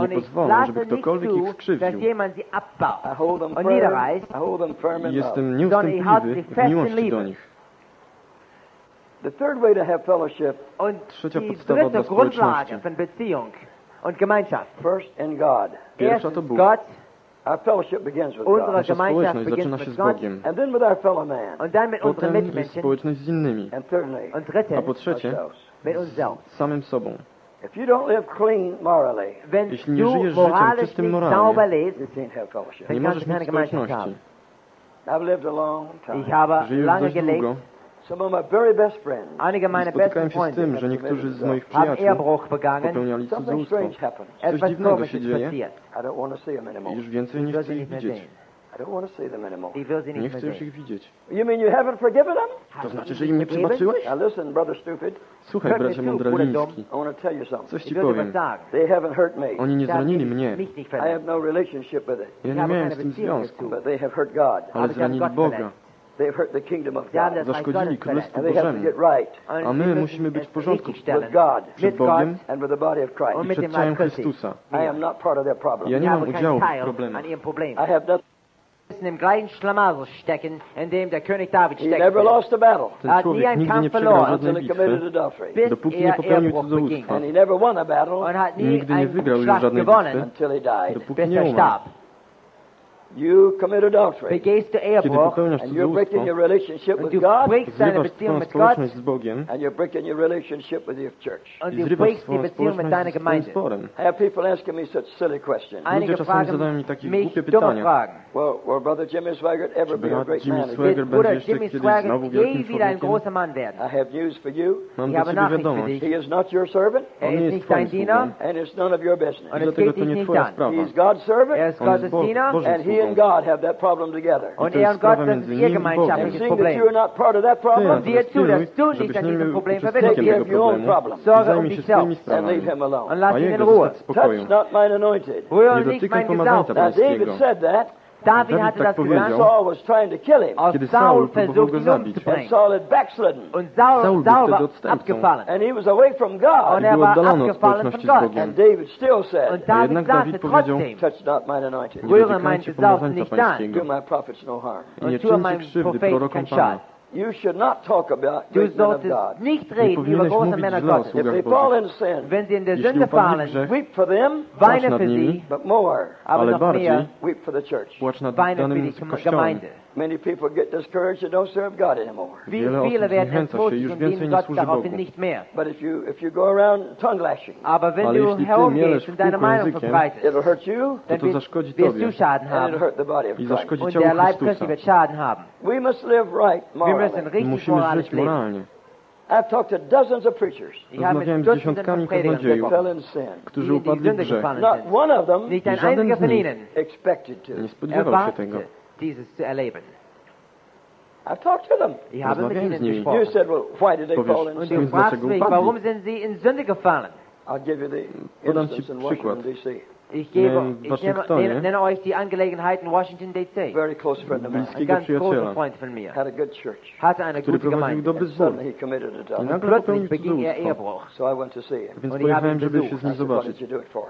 Nie pozwolę, żeby ktokolwiek ich skrzywdził. Jestem nieustępliwy w miłości do nich. Trzecia podstawa dla społeczności. und Gemeinschaft. First in God. Gott. Our fellowship begins with God. Bogiem. And then with our fellow man. Und dann und dritten, A samym. If you don't live clean morally, Jeśli nie żyjesz życiem czystym moralnie, nie możesz mieć społeczności. I've lived a long time. Ich habe lange gelebt. Einige meiner besten Freunde tym, że niektórzy z moich haben Ehebruch begangen. popełniali cudzołóstwo. Coś Etwas dziwnego się dzieje już więcej nie chcę ich widzieć. Nie chcę już ich widzieć. To znaczy, że im nie przebaczyłeś? Słuchaj, bracie Mądraliński, coś ci powiem. Oni nie zranili mnie. Ja nie miałem z tym związku, ale zranili Boga. They've hurt the kingdom of God. Zaszkodzili królestwu Bożemu. A my musimy być w porządku przed Bogiem i przed ciałem Chrystusa. Ja nie mam udziału w problemach. in dem gleichen Schlamassel stecken, in dem der König David steckt. Er hat nie einen Kampf verloren, bis er Ehebruch beging. Und hat nie einen Schlacht gewonnen, bis er starb. You commit adultery. Begehst du Ehebruch. And you're breaking your relationship with God. And you're breaking your relationship with your church. I have people asking me such silly questions. Einige Fragen zadają mi takie głupie pytania. Well, brother Jimmy Swaggart ever be a great man? Would Jimmy Swaggart je wieder ein a Mann werden? I have news for you. Mam. He is not your servant. Er ist nicht dein And it's none of your business. Und es geht dich. He is God's servant. Er ist Gottes And he and God have that problem together. Und er und Gott, das ist ihr gemeinschaftliches Problem. You're not part of that problem. Und sieh zu, dass du nicht an diesem Problem verwickelt bist. Sorge um dich selbst. And leave him alone. Und lass ihn in Ruhe. Touch not mine anointed. Rühre nicht meinen Gesalbten. Now David said that. Dawid Dawid tak powiedział, kiedy Saul próbował go zabić. Und Saul, had backslidden. Saul był wtedy odstępcą. i był oddalony od społeczności z Bogiem. A jednak Dawid powiedział, nie dotykajcie pomazanca pańskiego i nie czyńcie krzywdy prorokom Pana. You should not talk about du solltest nicht reden über große Männer Gottes. If they fall in sin, wenn sie in der Sünde fallen, weep for them, weine für sie, but more, aber noch mehr, weep for the church. weine für die Gemeinde. Many people get discouraged and don't serve God anymore. Viele werden entmutigt und dienen Gott daraufhin nicht mehr. But if you if you go around tongue lashing, aber wenn du herumgehst und deine Meinung verbreitest, it'll hurt you, dann wirst, wirst du Schaden haben. And it'll hurt the body of Christ. Und der Leib Christi wird Schaden haben. We must live right morally. Wir müssen richtig moralisch leben. I've talked to dozens of preachers Rozmawiałem z dziesiątkami kaznodziejów, którzy upadli w grzech. Not one of them, żaden z nich nie spodziewał się tego dieses zu erleben. I've talked to them. Ich habe mit ihnen gesprochen. You said, well, why did they fall into Und du fragst mich, warum sind sie in Sünde gefallen? I'll give you the Podam Ci przykład. D.C. Ich gebe, ich nenne, nenne, nenne, euch die Angelegenheiten Washington D.C. Very close friend of mine. Ein ganz großer Freund von mir. Had a good church. Hatte eine gute Gemeinde. Suddenly he committed. Und plötzlich beging er Ehebruch. So I went to see him. Und ich habe ihn besucht.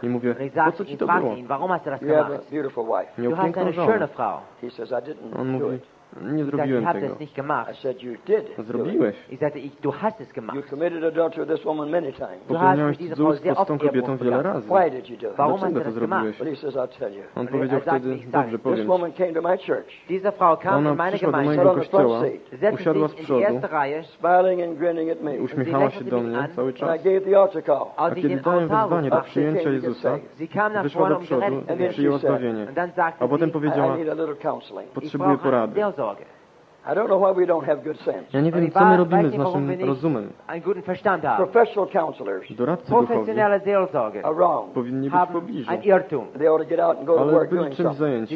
Und mówię, ich sagte, ich fragte ihn, warum hast du das gemacht? Du hast eine schöne Frau. He says, I didn't do it. Nie zrobiłem ich tego. Nicht gemacht. I said, you did Zrobiłeś. Ich sagte, du hast es gemacht. You committed adultery with this woman many times. Popełniałeś cudzołóstwo z tą kobietą wiele razy. Why did you do it? Warum to zrobiłeś? But says, I'll tell you. On powiedział wtedy, dobrze powiem. This woman came to my church. Diese Frau kam Ona przyszła do mojego kościoła, usiadła z przodu, uśmiechała się do mnie cały czas. A kiedy dałem wezwanie do przyjęcia Jezusa, wyszła do przodu i przyjęła zbawienie. A potem powiedziała, potrzebuję porady. Ja nie wiem, co my robimy z naszym rozumem. Doradcy duchowi powinni być w pobliżu, ale byli czymś zajęci.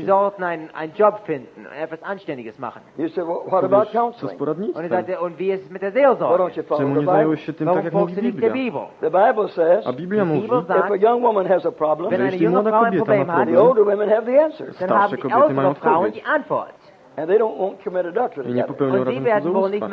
Powiesz, co z poradnictwem? Czemu nie zająłeś się tym tak, jak mówi Biblia? A Biblia mówi, że jeśli młoda kobieta ma problem, starsze kobiety mają odpowiedź. And they don't won't commit adultery. I nie popełnią razem cudzołóstwa.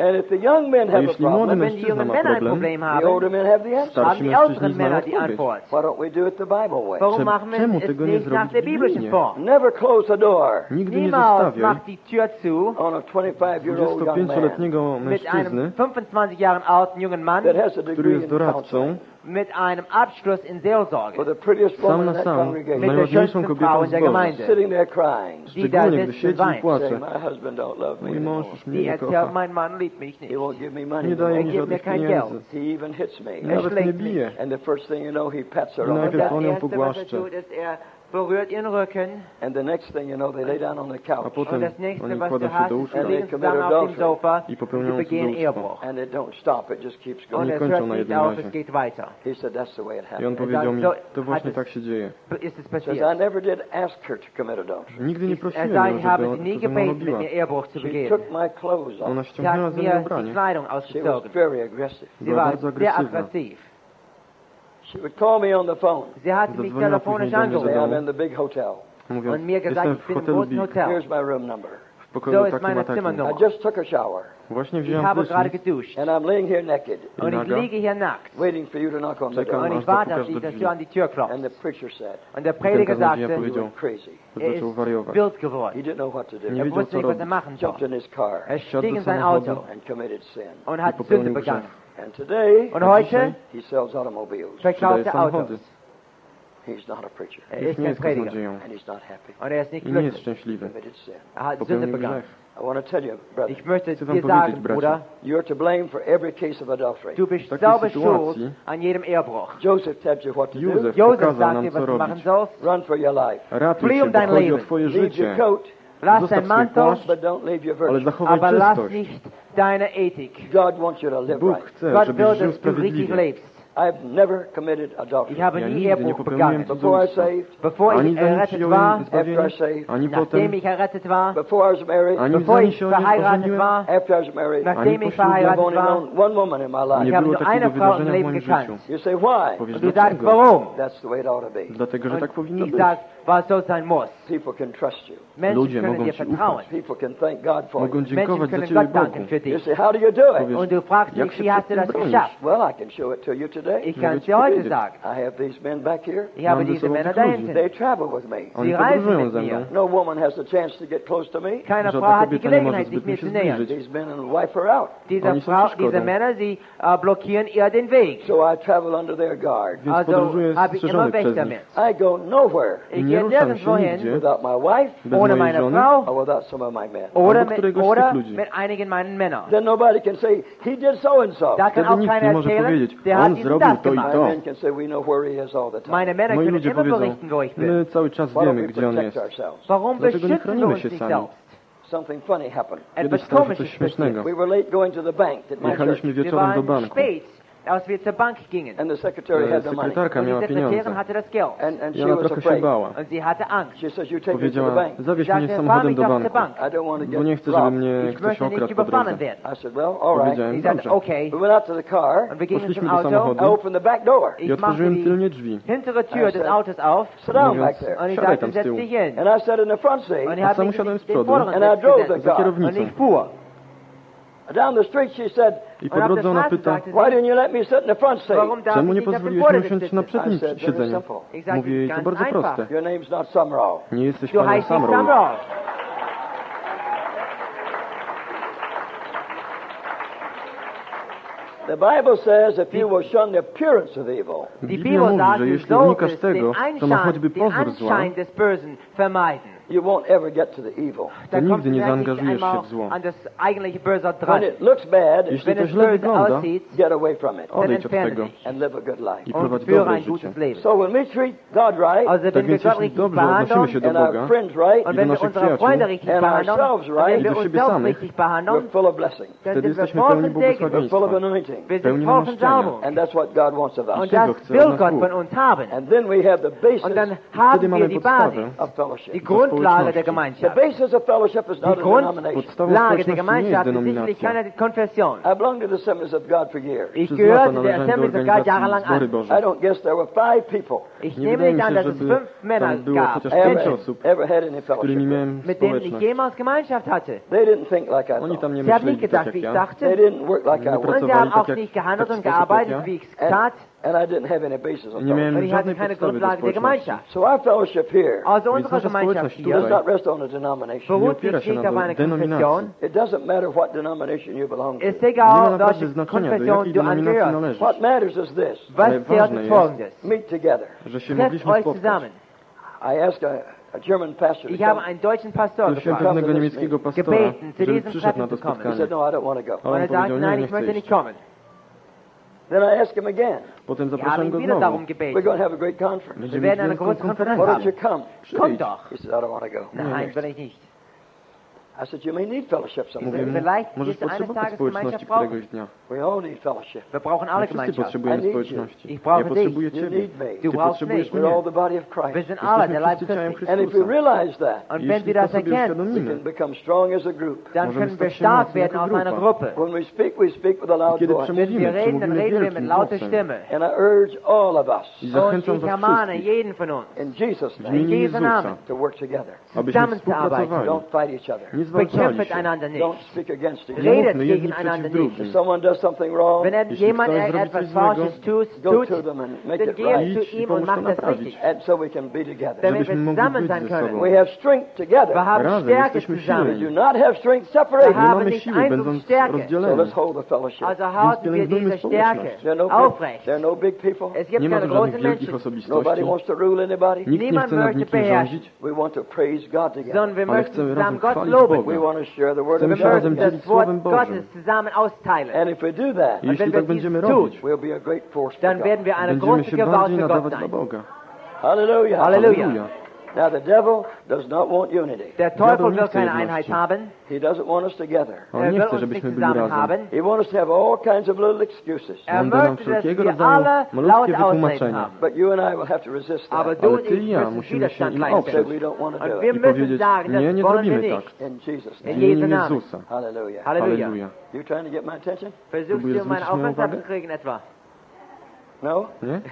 And if the young men have a problem, wenn die jungen Männer ein Problem haben, the older men have the answer. haben die älteren Männer die Antwort. Why don't we do it the Bible way? Warum machen wir es nicht nach der biblischen Form? Never close the door. Nigdy Niemals macht die Tür zu on a 25-year-old young man. mit einem 25 Jahren alten jungen Mann, który jest doradcą, mit einem Abschluss in Seelsorge. The prettiest woman in that congregation. Mit der schönsten Frau in der Gemeinde. Sitting there crying. Die da sitzt und weint. Saying, my husband don't love me. Die erzählt, mein Mann liebt mich nicht. He won't give me money. Er gibt mir kein Geld. He even hits me. Er schlägt mich. And the first thing you know, he pets her on. Und das erste, was er tut, ist, er berührt ihren Rücken. And the next thing you know, they lay down on the couch. A potem, und das nächste, was du hast, sie liegen zusammen auf dem Sofa и und begehen Ehebruch. And it don't stop, it just keeps going. Und es hört nicht auf, es geht. He said, that's the way it happens." I on powiedział mi, to właśnie tak się dzieje. I never did ask her to commit adultery. Nigdy nie prosiłem ją, żeby habe sie nie gebeten, mit mir She took my clothes off. Ona ściągnęła ze mnie ubranie. Sie war very aggressive. Sie war sehr aggressiv. She would call me on the phone. Sie hat mich telefonisch angerufen. I'm in the big hotel. Und mir gesagt, ich bin im großen Hotel. Here's my room number. So ist meine Zimmernummer. I just took a shower. Właśnie wziąłem ich habe gerade geduscht. And I'm laying here naked. Und ich liege hier nackt. Waiting for you to knock on the door. Und ich warte auf dich, dass du an die Tür klopfst. And the preacher said, Und der Prediger sagte, crazy. er ist wild geworden. He didn't know what to do. Er wusste nicht, was er machen soll. Er stieg in sein Auto und hat Sünde begangen. And today, Und heute he sells automobiles. verkauft er Autos. He's not a preacher. Er ist kein Prediger. And he's not happy. Und er ist nicht glücklich. Er hat Sünde begangen. I want to tell you, brother, ich möchte dir sagen, Bruder, you're to blame for every case of adultery. du bist selber schuld an jedem Ehebruch. Joseph, tells you what to Joseph, do. Joseph sagt dir, was du machen sollst. Run for your life. Flieh um dein Leben. Leave your coat. Lass dein Mantel, but don't leave your virtue. aber lass nicht Ethik. God wants you to live right. god builds us to live right I've never committed adultery. Ich habe ja, nie Ehebruch. Before I saved, before I errettet war, after I saved, nachdem ich errettet war, before I was married, before ich verheiratet war, after I was married, nachdem ich verheiratet war, one woman in my life. ich habe nur eine Frau im Leben gekannt. You say, why? Du sagst, warum? That's the way it ought to be. Dlatego, że tak powinno ich was so sein muss. People can trust you. Ludzie können dir vertrauen. People can thank God for mogą you. Menschen können Gott. You say, how do you do it? Und du fragst dich, wie hast? Well, I that? Ich kann es heute sagen. I have these men back here. Ich habe diese Männer da hinten. They travel with me. Sie reisen mit mir. No woman has the chance to get close to me. Keine Frau hat die Gelegenheit, sich mir zu nähern. These men and wife are out. Diese, Frau, diese Männer, sie uh, blockieren ihr den Weg. So I travel under their guard. Also habe ich immer Wächter mit. I go nowhere. Ich gehe nirgendwo hin. Without my wife. Ohne meine Frau. Or without some of my men. Oder mit, oder mit einigen meinen Männern. Then nobody can say, he did so and so. Da kann auch keiner erzählen, der hat diesen zrobił to i to. Moi ludzie powiedzą, my cały czas wiemy, gdzie on jest. Dlaczego nie chronimy się sami? Something funny happened. Stało się coś śmiesznego. Jechaliśmy wieczorem do banku als wir zur Bank gingen. And the secretary had the money. Sekretarka miała Die pieniądze. hatte das Geld. And, and I ona was trochę się bała. Und sie hatte Angst. She says, you take Powiedziała, bank. zawieź mnie samochodem do banku, I don't want to bo nie chcę, żeby mnie ktoś okradł po drodze. I said, well, all right. Powiedziałem, Sie sagte, dobrze. okay. We went out to the car. Poszliśmy do Auto. I opened the back door. I Ich otworzyłem tylnie drzwi, hintere mówiąc, Siadaj tam z tyłu. I sat in the front seat. Tak Sam usiadłem z przodu. I Sitz Down the street she said, I po drodze ona pyta, Why didn't you let me sit in the front seat? czemu nie pozwoliłeś mi usiąść na przednim siedzeniu? Mówię, jej, to bardzo proste. Nie jesteś panem Samrow. The Bible says if you will shun the appearance of evil. Biblia mówi, że jeśli unikasz tego, to ma choćby pozór zła, you won't ever get to the evil. Ty nigdy nie zaangażujesz się w zło. When it looks bad, Jeśli to źle wygląda, get away from it. odejdź od tego and live a good life. i prowadź dobre życie. So when we treat God right, also, tak więc jeśli dobrze odnosimy się do Boga friends right, i do naszych przyjaciół and ourselves right, i do siebie samych, we're full of blessing. wtedy jesteśmy pełni błogosławieństwa, pełni namaszczenia. And that's what God wants of us. I tego chce nas Bóg. And then we have the basis, wtedy mamy podstawę Grundlage der Gemeinschaft. The basis of fellowship is not Die Grundlage der Gemeinschaft ist sicherlich keine Konfession. I belonged to the Assemblies of God for years. Ich gehörte der Assemblies of God jahrelang an. I don't guess there were five people. Ich nehme nicht an, dass es fünf Männer gab, mit denen ich jemals Gemeinschaft hatte. They didn't think like I thought. Sie haben nicht gedacht, wie ich dachte. They didn't work like I. Und sie haben auch nicht gehandelt und gearbeitet, wie ich es tat. And I didn't have any basis on Nie miałem fellowship. żadnej keine podstawy do Grundlage der społeczności. Gemeinschaft. So our fellowship here does not rest on a denomination. beruht nie opiera nicht się It doesn't matter what denomination you belong to. What matters is this meet together. I asked a, a German pastor to Ich habe einen deutschen Pastor Gebeten, żeby przyszedł na to spotkanie. He said, No, I don't want to go. Kommen. Then I ask him again. Potem go znowu. We're going to have a great conference. Why don't you come? Come, Komm doch. He says, I don't want to go. Nein, will ich nicht. I said, you may need fellowship someday. Vielleicht Możesz jest eine potrzebować społeczności Tagesgemeinschaft brauchen. któregoś dnia. We all need fellowship. Wir brauchen alle Wszyscy Gemeinschaft. I potrzebujemy need społeczności. Ich Ja brauche potrzebuję dich. You Ciebie. need me. Ty brauchst potrzebujesz We're all mnie. the body of Wir Christ. sind alle der Jesteśmy Leib wszyscy ciałem Christi. And if we Chrystusa. realize that, Und wenn Jeśli wir to das sobie erkennen, we uświadomimy, can become strong as a group. dann Możemy können wir stać się stark mocno werden jako aus einer grupa. Gruppe. When we speak, we speak with a loud kiedy voice. Wenn przemówimy, wir reden, dann przemówimy reden wir mit wielkim lauter głosem. Stimme. And I urge all of us I Und zachęcam ich was ermahne wszystkich jeden von uns, in Jesus' w name imieniu Jesu Jezusa, Namen, to work together. abyśmy Zusammenzuarbeiten. współpracowali. Don't fight each other. Nie Bekämpft einander nicht. Redet gegenander nicht. Wenn er, jemand etwas Falsches tut, tut dann geh zu ihm und mach das richtig. Damit wir zusammen sein können. Wir haben Stärke zusammen. Wir haben nicht einfach Stärke. Also halten wir diese Stärke aufrecht. Es gibt keine großen Menschen. Niemand möchte beherrschen. Sondern wir möchten zusammen Gott loben razem möchten dzielić das Wort Słowem Bożym. Gottes zusammen austeilen. And if we do that, Jeśli wenn tak wir będziemy dies tun, robić, we'll be a great force for dann God. werden wir eine będziemy große się Gewalt bardziej für Gott nadawać dla sein. Boga. Hallelujah. Halleluja. Halleluja. Now, the devil does not want unity. Der Teufel will keine. Einheit haben. He doesn't want us together. Er will chce, uns nicht zusammen haben. He wants us to have all kinds of little excuses. Er On da nam möchte, dass wszelkiego wir rodzaju alle malutkie laute Ausreden haben. But you and I will have to resist that. Aber that. du und ich müssen musimy się Widerstand im Said oprzeć leisten. we don't want to do it. i müssen powiedzieć, sagen, nie, das nie wollen wir nicht. In Jesus' W In. Jesu Namen. Jezusa. Hallelujah. Halleluja. Halleluja. You trying to get my attention? Versuchst du meine Aufmerksamkeit zu kriegen etwa? No? Nie?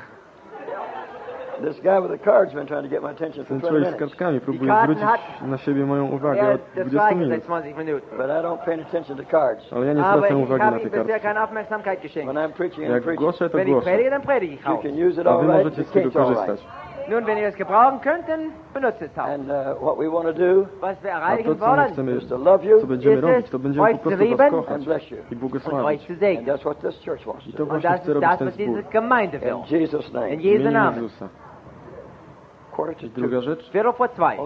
This guy with the card's been trying to get my attention for Ten 20 człowiek z minutes. kartkami próbuje Karten zwrócić hat- na siebie moją uwagę Ja, od das 20 war ich minut. seit 20 Minuten. But I don't pay any attention to cards. Ale ja nie Aber zwracam ich uwagi na habe te ihm bisher kartki. keine Aufmerksamkeit geschenkt. When I'm preaching, I'm Jak preaching. głoszę, to Wenn ich głoszę. predige, dann predige ich You auch. can use it A all wy right, możecie you z tego can't all right. korzystać. Nun, wenn ihr es gebrauchen könnt, dann benutzt es auch. And uh, what we want to do Was wir A to, erreichen co my wollen, chcemy, is to love you co będziemy Jest robić, es to będziemy po euch prostu zu lieben was kochać and bless you. i und euch błogosławić. zu And segnen. that's what this church wants I to to do. Und właśnie das chce ist robić das, ten was diese zbór. Gemeinde will. In Jesus' In name. W Jesu imieniu Namen. Jezusa. Druga rzecz. Zwei.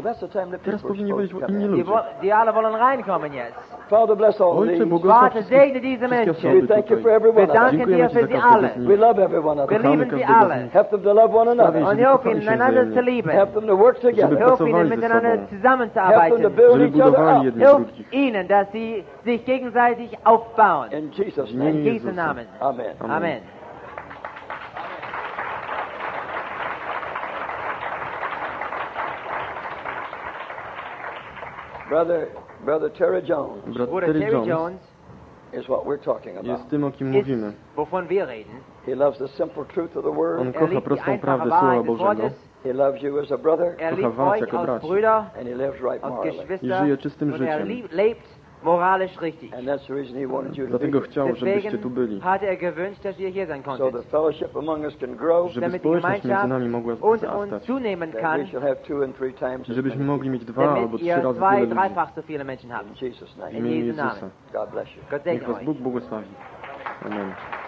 Teraz powinni być inni ludzie. Die alle wollen reinkommen jetzt. Father bless Ojcze, Vater, segne diese Menschen. We thank you for everyone. Wir danken dir für sie alle. Wir lieben sie alle. Und hilf ihnen, einander zu lieben. Help. Hilf ihnen, miteinander zusammenzuarbeiten. Hilf ihnen, dass sie sich gegenseitig aufbauen. In Jesus' Namen. Amen. Amen. Brother, Brother Terry Jones Brat Terry Terry Jones Jones is what we're talking about. jest tym, o kim mówimy. wovon wir reden. He loves the simple truth of the On word. Er kocha die prostą prawdę Słowa Bożego. He loves you as a brother, Er Kocha liebt was euch jako als braci. Brüder, and he lives right morally. I Geschwister. żyje czystym Und er życiem. Moralisch richtig. And that's the reason he wanted you to Dlatego chciał, żebyście tu byli. hat er gewünscht, dass ihr hier sein So the fellowship among us can grow, Żeby społeczność między nami mogła wzrastać. zunehmen kann, Żebyśmy mogli mieć dwa albo trzy razy zwei, tyle ludzi. dreifach so viele Menschen habt. in Jesus' name. In Jezusa. Namen. God bless you. Gott Niech was. Bóg błogosławi. Amen.